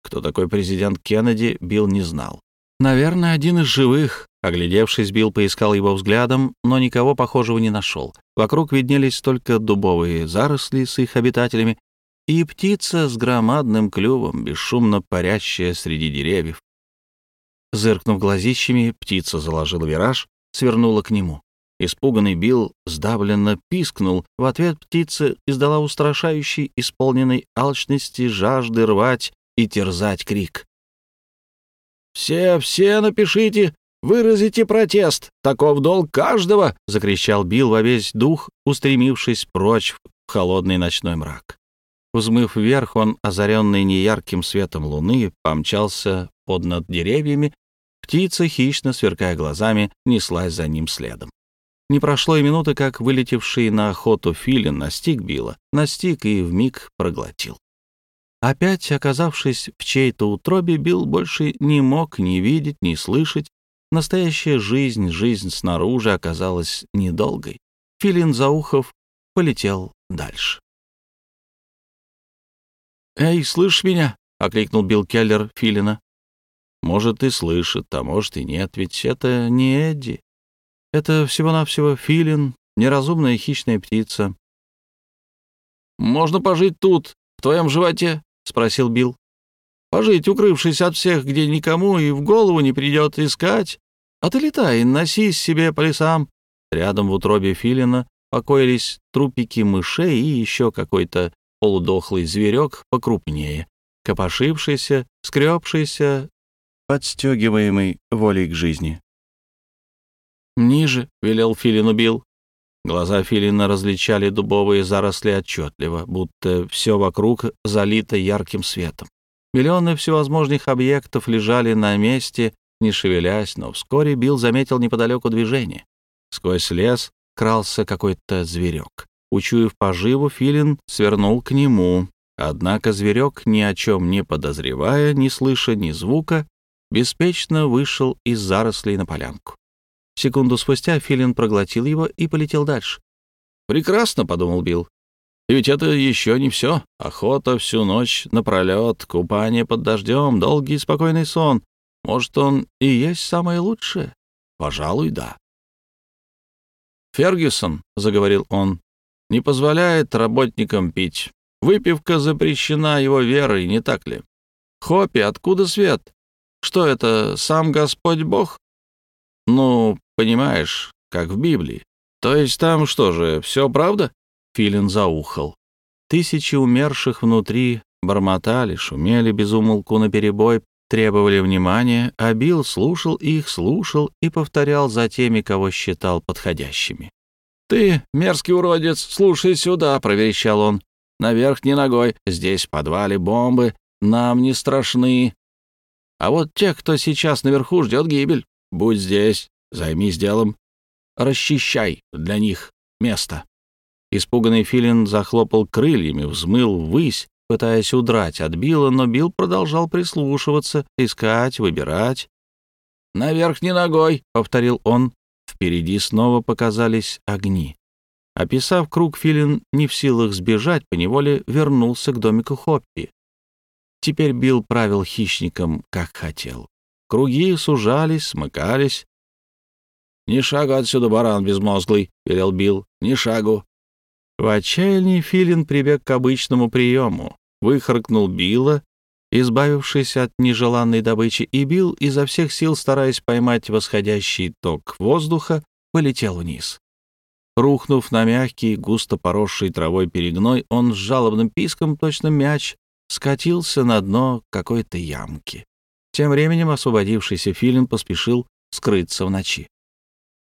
Кто такой президент Кеннеди, Билл не знал. Наверное, один из живых. Оглядевшись, Билл поискал его взглядом, но никого похожего не нашел. Вокруг виднелись только дубовые заросли с их обитателями и птица с громадным клювом, бесшумно парящая среди деревьев. Зыркнув глазищами, птица заложила вираж, свернула к нему. Испуганный Билл сдавленно пискнул. В ответ птица издала устрашающий, исполненный алчности, жажды рвать и терзать крик. «Все, все напишите, выразите протест! Таков долг каждого!» — закричал Билл во весь дух, устремившись прочь в холодный ночной мрак. Взмыв вверх, он, озаренный неярким светом луны, помчался под над деревьями. Птица, хищно сверкая глазами, неслась за ним следом. Не прошло и минуты, как вылетевший на охоту филин настиг Билла, настиг и вмиг проглотил. Опять оказавшись в чьей-то утробе, Билл больше не мог ни видеть, ни слышать. Настоящая жизнь, жизнь снаружи оказалась недолгой. Филин Заухов полетел дальше. «Эй, слышишь меня?» — окликнул Билл Келлер Филина. «Может, и слышит, а может и нет, ведь это не Эдди. Это всего-навсего филин, неразумная хищная птица». «Можно пожить тут, в твоем животе?» — спросил Билл. «Пожить, укрывшись от всех, где никому и в голову не придет искать. А ты летай, носись себе по лесам». Рядом в утробе филина покоились трупики мышей и еще какой-то полудохлый зверек покрупнее, копошившийся, скребшийся, подстегиваемый волей к жизни. «Ниже», — велел Филин убил. Глаза Филина различали дубовые заросли отчетливо, будто все вокруг залито ярким светом. Миллионы всевозможных объектов лежали на месте, не шевелясь, но вскоре Билл заметил неподалеку движение. Сквозь лес крался какой-то зверек. Учуяв поживу, Филин свернул к нему. Однако зверек, ни о чем не подозревая, не слыша ни звука, беспечно вышел из зарослей на полянку. Секунду спустя Филин проглотил его и полетел дальше. «Прекрасно», — подумал Билл. «И ведь это еще не все. Охота всю ночь напролет, купание под дождем, долгий спокойный сон. Может, он и есть самое лучшее? Пожалуй, да». «Фергюсон», — заговорил он, не позволяет работникам пить. Выпивка запрещена его верой, не так ли? Хоппи, откуда свет? Что это, сам Господь Бог? Ну, понимаешь, как в Библии. То есть там что же, все правда? Филин заухал. Тысячи умерших внутри бормотали, шумели безумолку наперебой, требовали внимания, а Билл слушал их, слушал и повторял за теми, кого считал подходящими. «Ты, мерзкий уродец, слушай сюда», — проверещал он. «Наверх не ногой, здесь в подвале бомбы, нам не страшны. А вот тех, кто сейчас наверху, ждет гибель. Будь здесь, займись делом, расчищай для них место». Испуганный филин захлопал крыльями, взмыл ввысь, пытаясь удрать от Билла, но Билл продолжал прислушиваться, искать, выбирать. «Наверх не ногой», — повторил он, Впереди снова показались огни. Описав круг, Филин не в силах сбежать, поневоле вернулся к домику Хоппи. Теперь Билл правил хищником, как хотел. Круги сужались, смыкались. «Ни шагу отсюда, баран безмозглый», — велел Билл, — «ни шагу». В отчаянии Филин прибег к обычному приему, выхаркнул Билла, избавившись от нежеланной добычи, и Билл, изо всех сил стараясь поймать восходящий ток воздуха, полетел вниз. Рухнув на мягкий, густо поросший травой перегной, он с жалобным писком, точно мяч, скатился на дно какой-то ямки. Тем временем освободившийся филин поспешил скрыться в ночи.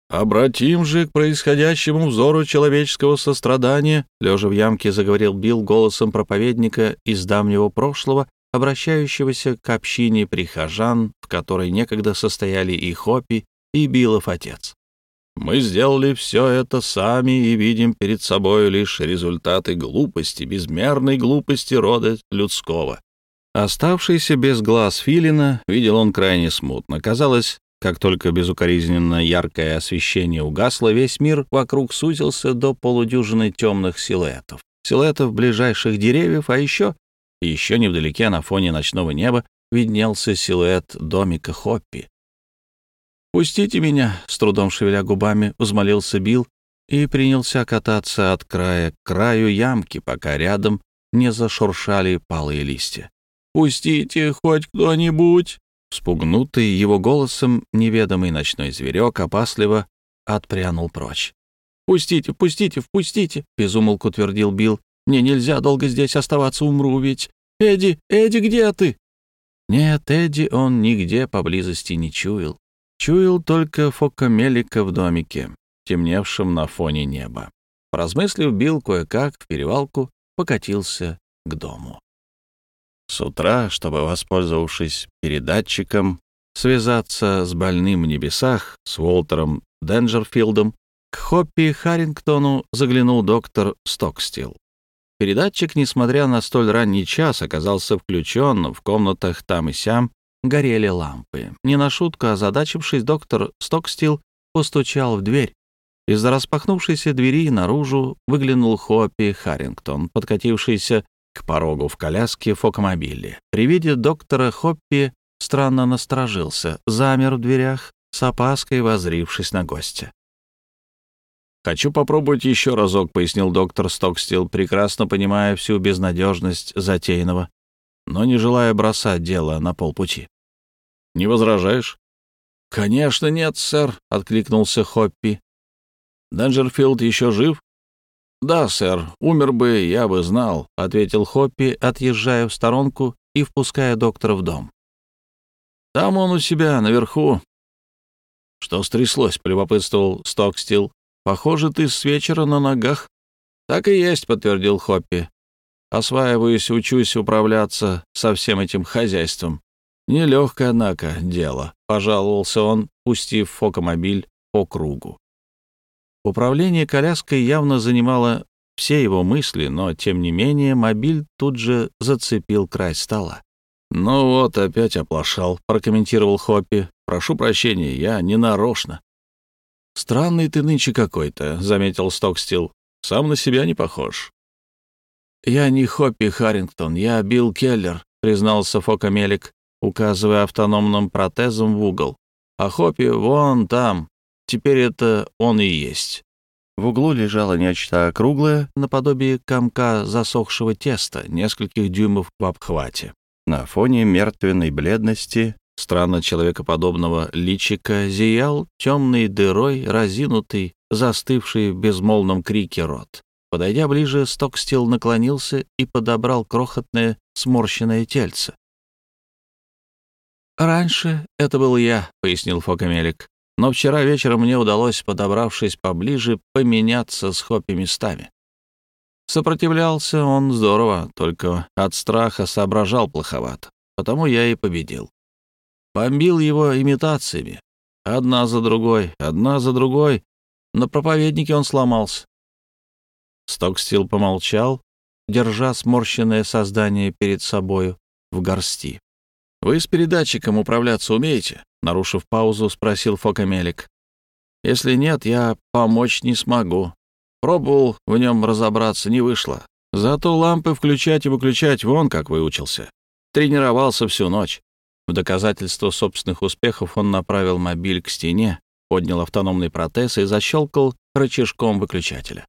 «Обратим же к происходящему взору человеческого сострадания», лежа в ямке заговорил Билл голосом проповедника из давнего прошлого, обращающегося к общине прихожан, в которой некогда состояли и Хопи, и Билов отец. Мы сделали все это сами и видим перед собой лишь результаты глупости, безмерной глупости рода людского. Оставшийся без глаз Филина видел он крайне смутно. Казалось, как только безукоризненно яркое освещение угасло, весь мир вокруг сузился до полудюжины темных силуэтов. Силуэтов ближайших деревьев, а еще еще невдалеке на фоне ночного неба виднелся силуэт домика Хоппи. «Пустите меня», — с трудом шевеля губами, взмолился Билл и принялся кататься от края к краю ямки, пока рядом не зашуршали палые листья. «Пустите хоть кто-нибудь!» Спугнутый его голосом, неведомый ночной зверек опасливо отпрянул прочь. «Пустите, пустите, впустите!» — безумолку твердил Билл. «Мне нельзя долго здесь оставаться, умру ведь. Эдди, Эдди, где ты?» Нет, Эдди он нигде поблизости не чуял. Чуял только фокомелика в домике, темневшем на фоне неба. Поразмыслив, Билл кое-как в перевалку покатился к дому. С утра, чтобы, воспользовавшись передатчиком, связаться с больным в небесах, с Уолтером Денджерфилдом, к Хоппи Харрингтону заглянул доктор Стокстил. Передатчик, несмотря на столь ранний час, оказался включен, в комнатах там и сям горели лампы. Не на шутку озадачившись, доктор Стокстил постучал в дверь. Из-за распахнувшейся двери наружу выглянул Хоппи Харрингтон, подкатившийся к порогу в коляске фокомобиле. При виде доктора Хоппи странно насторожился, замер в дверях, с опаской возрившись на гостя. «Хочу попробовать еще разок», — пояснил доктор Стокстил, прекрасно понимая всю безнадежность затеянного, но не желая бросать дело на полпути. «Не возражаешь?» «Конечно нет, сэр», — откликнулся Хоппи. «Денджерфилд еще жив?» «Да, сэр, умер бы, я бы знал», — ответил Хоппи, отъезжая в сторонку и впуская доктора в дом. «Там он у себя, наверху». «Что стряслось?» — полюбопытствовал Стокстил. «Похоже, ты с вечера на ногах». «Так и есть», — подтвердил Хоппи. «Осваиваюсь, учусь управляться со всем этим хозяйством. Нелегкое, однако, дело», — пожаловался он, пустив фокомобиль по кругу. Управление коляской явно занимало все его мысли, но, тем не менее, мобиль тут же зацепил край стола. «Ну вот, опять оплошал», — прокомментировал Хоппи. «Прошу прощения, я не нарочно». «Странный ты нынче какой-то», — заметил Стокстил. «Сам на себя не похож». «Я не Хоппи Харрингтон, я Билл Келлер», — признался Фока Мелик, указывая автономным протезом в угол. «А Хоппи вон там, Теперь это он и есть. В углу лежало нечто округлое, наподобие комка засохшего теста, нескольких дюймов в обхвате. На фоне мертвенной бледности странно человекоподобного личика зиял темной дырой разинутый, застывший в безмолвном крике рот. Подойдя ближе, Стокстил наклонился и подобрал крохотное сморщенное тельце. «Раньше это был я», — пояснил Фокамелик. Но вчера вечером мне удалось, подобравшись поближе, поменяться с Хоппи местами. Сопротивлялся он здорово, только от страха соображал плоховато, потому я и победил. Бомбил его имитациями. Одна за другой, одна за другой. На проповеднике он сломался. Стокстил помолчал, держа сморщенное создание перед собою в горсти. «Вы с передатчиком управляться умеете?» Нарушив паузу, спросил Фокамелик. «Если нет, я помочь не смогу. Пробовал в нем разобраться, не вышло. Зато лампы включать и выключать вон как выучился. Тренировался всю ночь». В доказательство собственных успехов он направил мобиль к стене, поднял автономный протез и защелкал рычажком выключателя.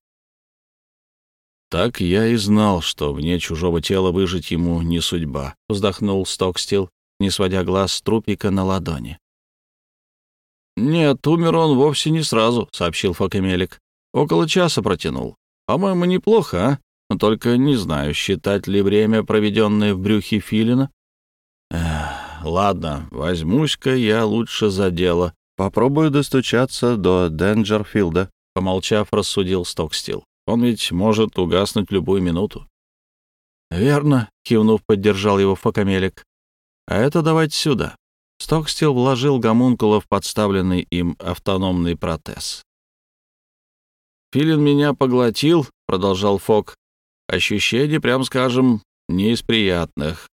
«Так я и знал, что вне чужого тела выжить ему не судьба», — вздохнул Стокстил, не сводя глаз с трупика на ладони. «Нет, умер он вовсе не сразу», — сообщил Фокемелик. «Около часа протянул. По-моему, неплохо, а? Только не знаю, считать ли время, проведенное в брюхе филина. Эх, ладно, возьмусь-ка я лучше за дело. Попробую достучаться до Денджерфилда», — помолчав, рассудил Стокстил. «Он ведь может угаснуть любую минуту». «Верно», — кивнув, поддержал его Фокомелик. «А это давайте сюда». Стокстил вложил гомункула в подставленный им автономный протез. «Филин меня поглотил», — продолжал Фок. «Ощущения, прям скажем, не из приятных.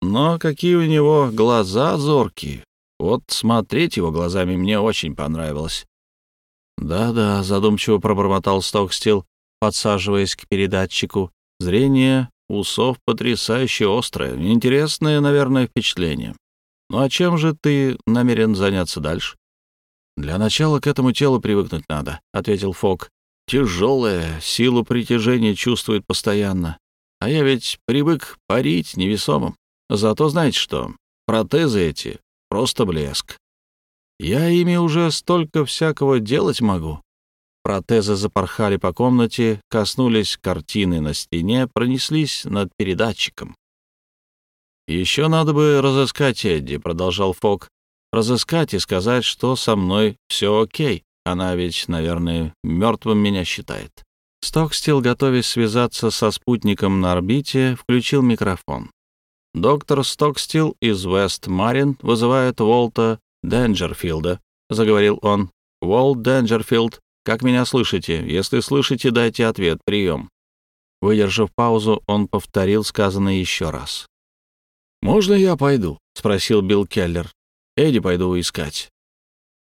Но какие у него глаза зоркие. Вот смотреть его глазами мне очень понравилось». «Да-да», — задумчиво пробормотал Стокстил, подсаживаясь к передатчику. «Зрение усов потрясающе острое. Интересное, наверное, впечатление. Ну а чем же ты намерен заняться дальше? Для начала к этому телу привыкнуть надо, ответил Фок. Тяжелое, силу притяжения чувствует постоянно. А я ведь привык парить невесомым. Зато знаете что? Протезы эти — просто блеск. Я ими уже столько всякого делать могу. Протезы запорхали по комнате, коснулись картины на стене, пронеслись над передатчиком. «Еще надо бы разыскать Эдди», — продолжал Фок. «Разыскать и сказать, что со мной все окей. Она ведь, наверное, мертвым меня считает». Стокстил, готовясь связаться со спутником на орбите, включил микрофон. «Доктор Стокстил из Вест-Марин вызывает Волта Денджерфилда», — заговорил он. «Волт Денджерфилд, как меня слышите? Если слышите, дайте ответ. Прием». Выдержав паузу, он повторил сказанное еще раз. «Можно я пойду?» — спросил Билл Келлер. «Эдди пойду искать».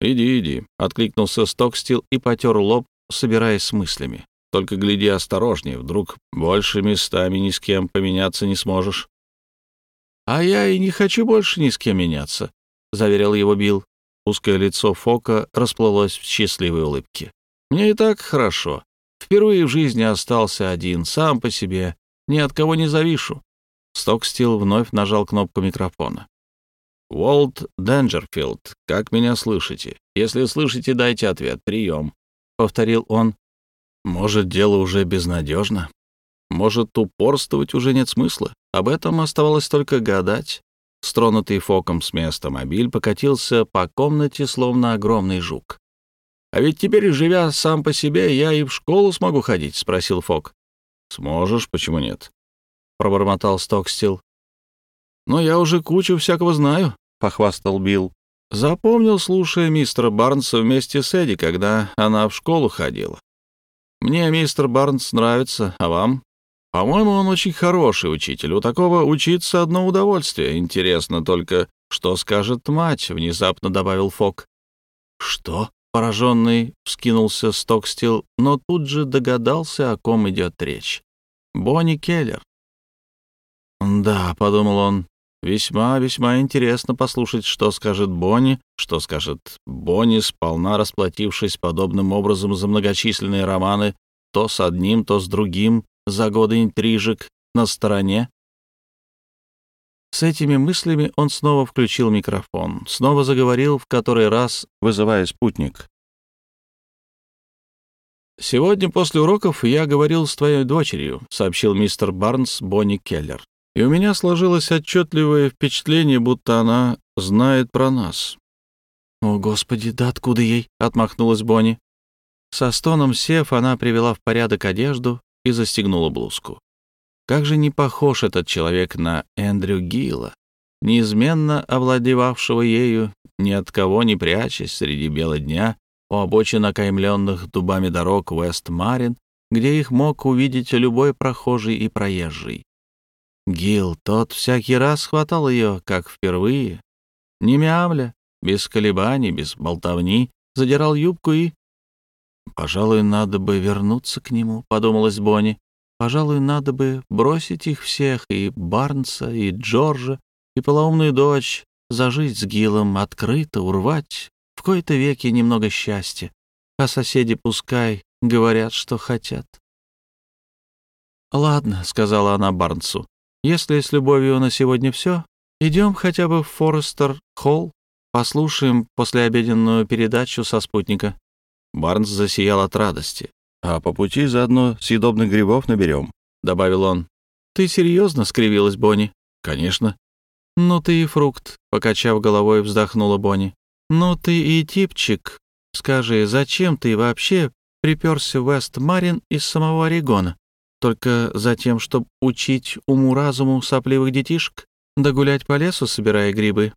«Иди, иди», — откликнулся Стокстил и потер лоб, собираясь с мыслями. «Только гляди осторожнее, вдруг больше местами ни с кем поменяться не сможешь». «А я и не хочу больше ни с кем меняться», — заверил его Билл. Узкое лицо Фока расплылось в счастливой улыбке. Мне и так хорошо. Впервые в жизни остался один, сам по себе, ни от кого не завишу». Стокстил вновь нажал кнопку микрофона. «Уолт Денджерфилд, как меня слышите? Если слышите, дайте ответ. Прием», — повторил он. «Может, дело уже безнадежно? Может, упорствовать уже нет смысла? Об этом оставалось только гадать». Стронутый фоком с места мобиль покатился по комнате, словно огромный жук. А ведь теперь, живя сам по себе, я и в школу смогу ходить?» — спросил Фок. «Сможешь, почему нет?» — пробормотал Стокстил. «Но я уже кучу всякого знаю», — похвастал Билл. «Запомнил, слушая мистера Барнса вместе с Эдди, когда она в школу ходила. Мне мистер Барнс нравится, а вам? По-моему, он очень хороший учитель. У такого учиться одно удовольствие. Интересно только, что скажет мать», — внезапно добавил Фок. «Что?» Пораженный вскинулся Стокстил, но тут же догадался, о ком идет речь. Бонни Келлер. «Да», — подумал он, — «весьма-весьма интересно послушать, что скажет Бонни, что скажет Бонни, сполна расплатившись подобным образом за многочисленные романы, то с одним, то с другим, за годы интрижек, на стороне, с этими мыслями он снова включил микрофон, снова заговорил в который раз, вызывая спутник. «Сегодня после уроков я говорил с твоей дочерью», — сообщил мистер Барнс Бонни Келлер. «И у меня сложилось отчетливое впечатление, будто она знает про нас». «О, Господи, да откуда ей?» — отмахнулась Бонни. Со стоном сев, она привела в порядок одежду и застегнула блузку. Как же не похож этот человек на Эндрю Гилла, неизменно овладевавшего ею, ни от кого не прячась среди бела дня у обочин окаймленных дубами дорог Вест-Марин, где их мог увидеть любой прохожий и проезжий. Гил, тот всякий раз хватал ее, как впервые, не мямля, без колебаний, без болтовни, задирал юбку и... «Пожалуй, надо бы вернуться к нему», — подумалась Бонни. Пожалуй, надо бы бросить их всех, и Барнса, и Джорджа, и полоумную дочь, зажить с Гилом открыто, урвать в кои-то веки немного счастья, а соседи пускай говорят, что хотят. «Ладно», — сказала она Барнсу, — «если с любовью на сегодня все, идем хотя бы в Форестер-Холл, послушаем послеобеденную передачу со спутника». Барнс засиял от радости. А по пути заодно съедобных грибов наберем», — добавил он. «Ты серьезно?» — скривилась Бонни. «Конечно». «Ну ты и фрукт», — покачав головой, вздохнула Бонни. «Ну ты и типчик. Скажи, зачем ты вообще приперся в Вест-Марин из самого Орегона? Только за тем, чтобы учить уму-разуму сопливых детишек? Да гулять по лесу, собирая грибы?»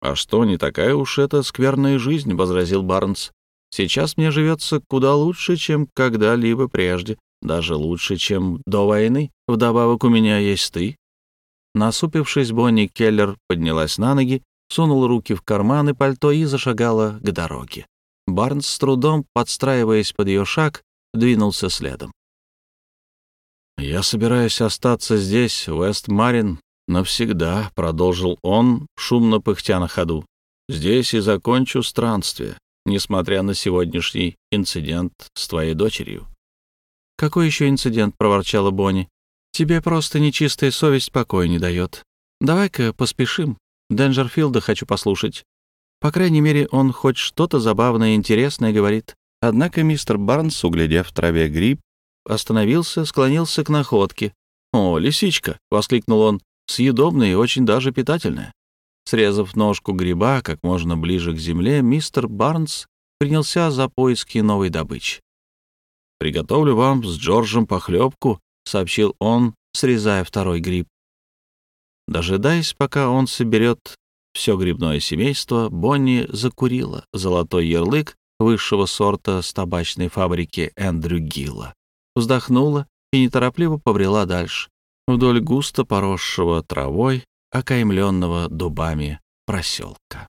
«А что, не такая уж это скверная жизнь», — возразил Барнс. Сейчас мне живется куда лучше, чем когда-либо прежде, даже лучше, чем до войны. Вдобавок у меня есть ты». Насупившись, Бонни Келлер поднялась на ноги, сунула руки в карманы пальто и зашагала к дороге. Барнс с трудом, подстраиваясь под ее шаг, двинулся следом. «Я собираюсь остаться здесь, в Вест-Марин, навсегда», — продолжил он, шумно пыхтя на ходу. «Здесь и закончу странствие несмотря на сегодняшний инцидент с твоей дочерью». «Какой еще инцидент?» — проворчала Бонни. «Тебе просто нечистая совесть покоя не дает. Давай-ка поспешим. Денджерфилда хочу послушать». По крайней мере, он хоть что-то забавное и интересное говорит. Однако мистер Барнс, углядев в траве гриб, остановился, склонился к находке. «О, лисичка!» — воскликнул он. «Съедобная и очень даже питательная». Срезав ножку гриба как можно ближе к земле, мистер Барнс принялся за поиски новой добычи. «Приготовлю вам с Джорджем похлебку», — сообщил он, срезая второй гриб. Дожидаясь, пока он соберет все грибное семейство, Бонни закурила золотой ярлык высшего сорта с табачной фабрики Эндрю Гилла, вздохнула и неторопливо побрела дальше, вдоль густо поросшего травой, окаймленного дубами проселка.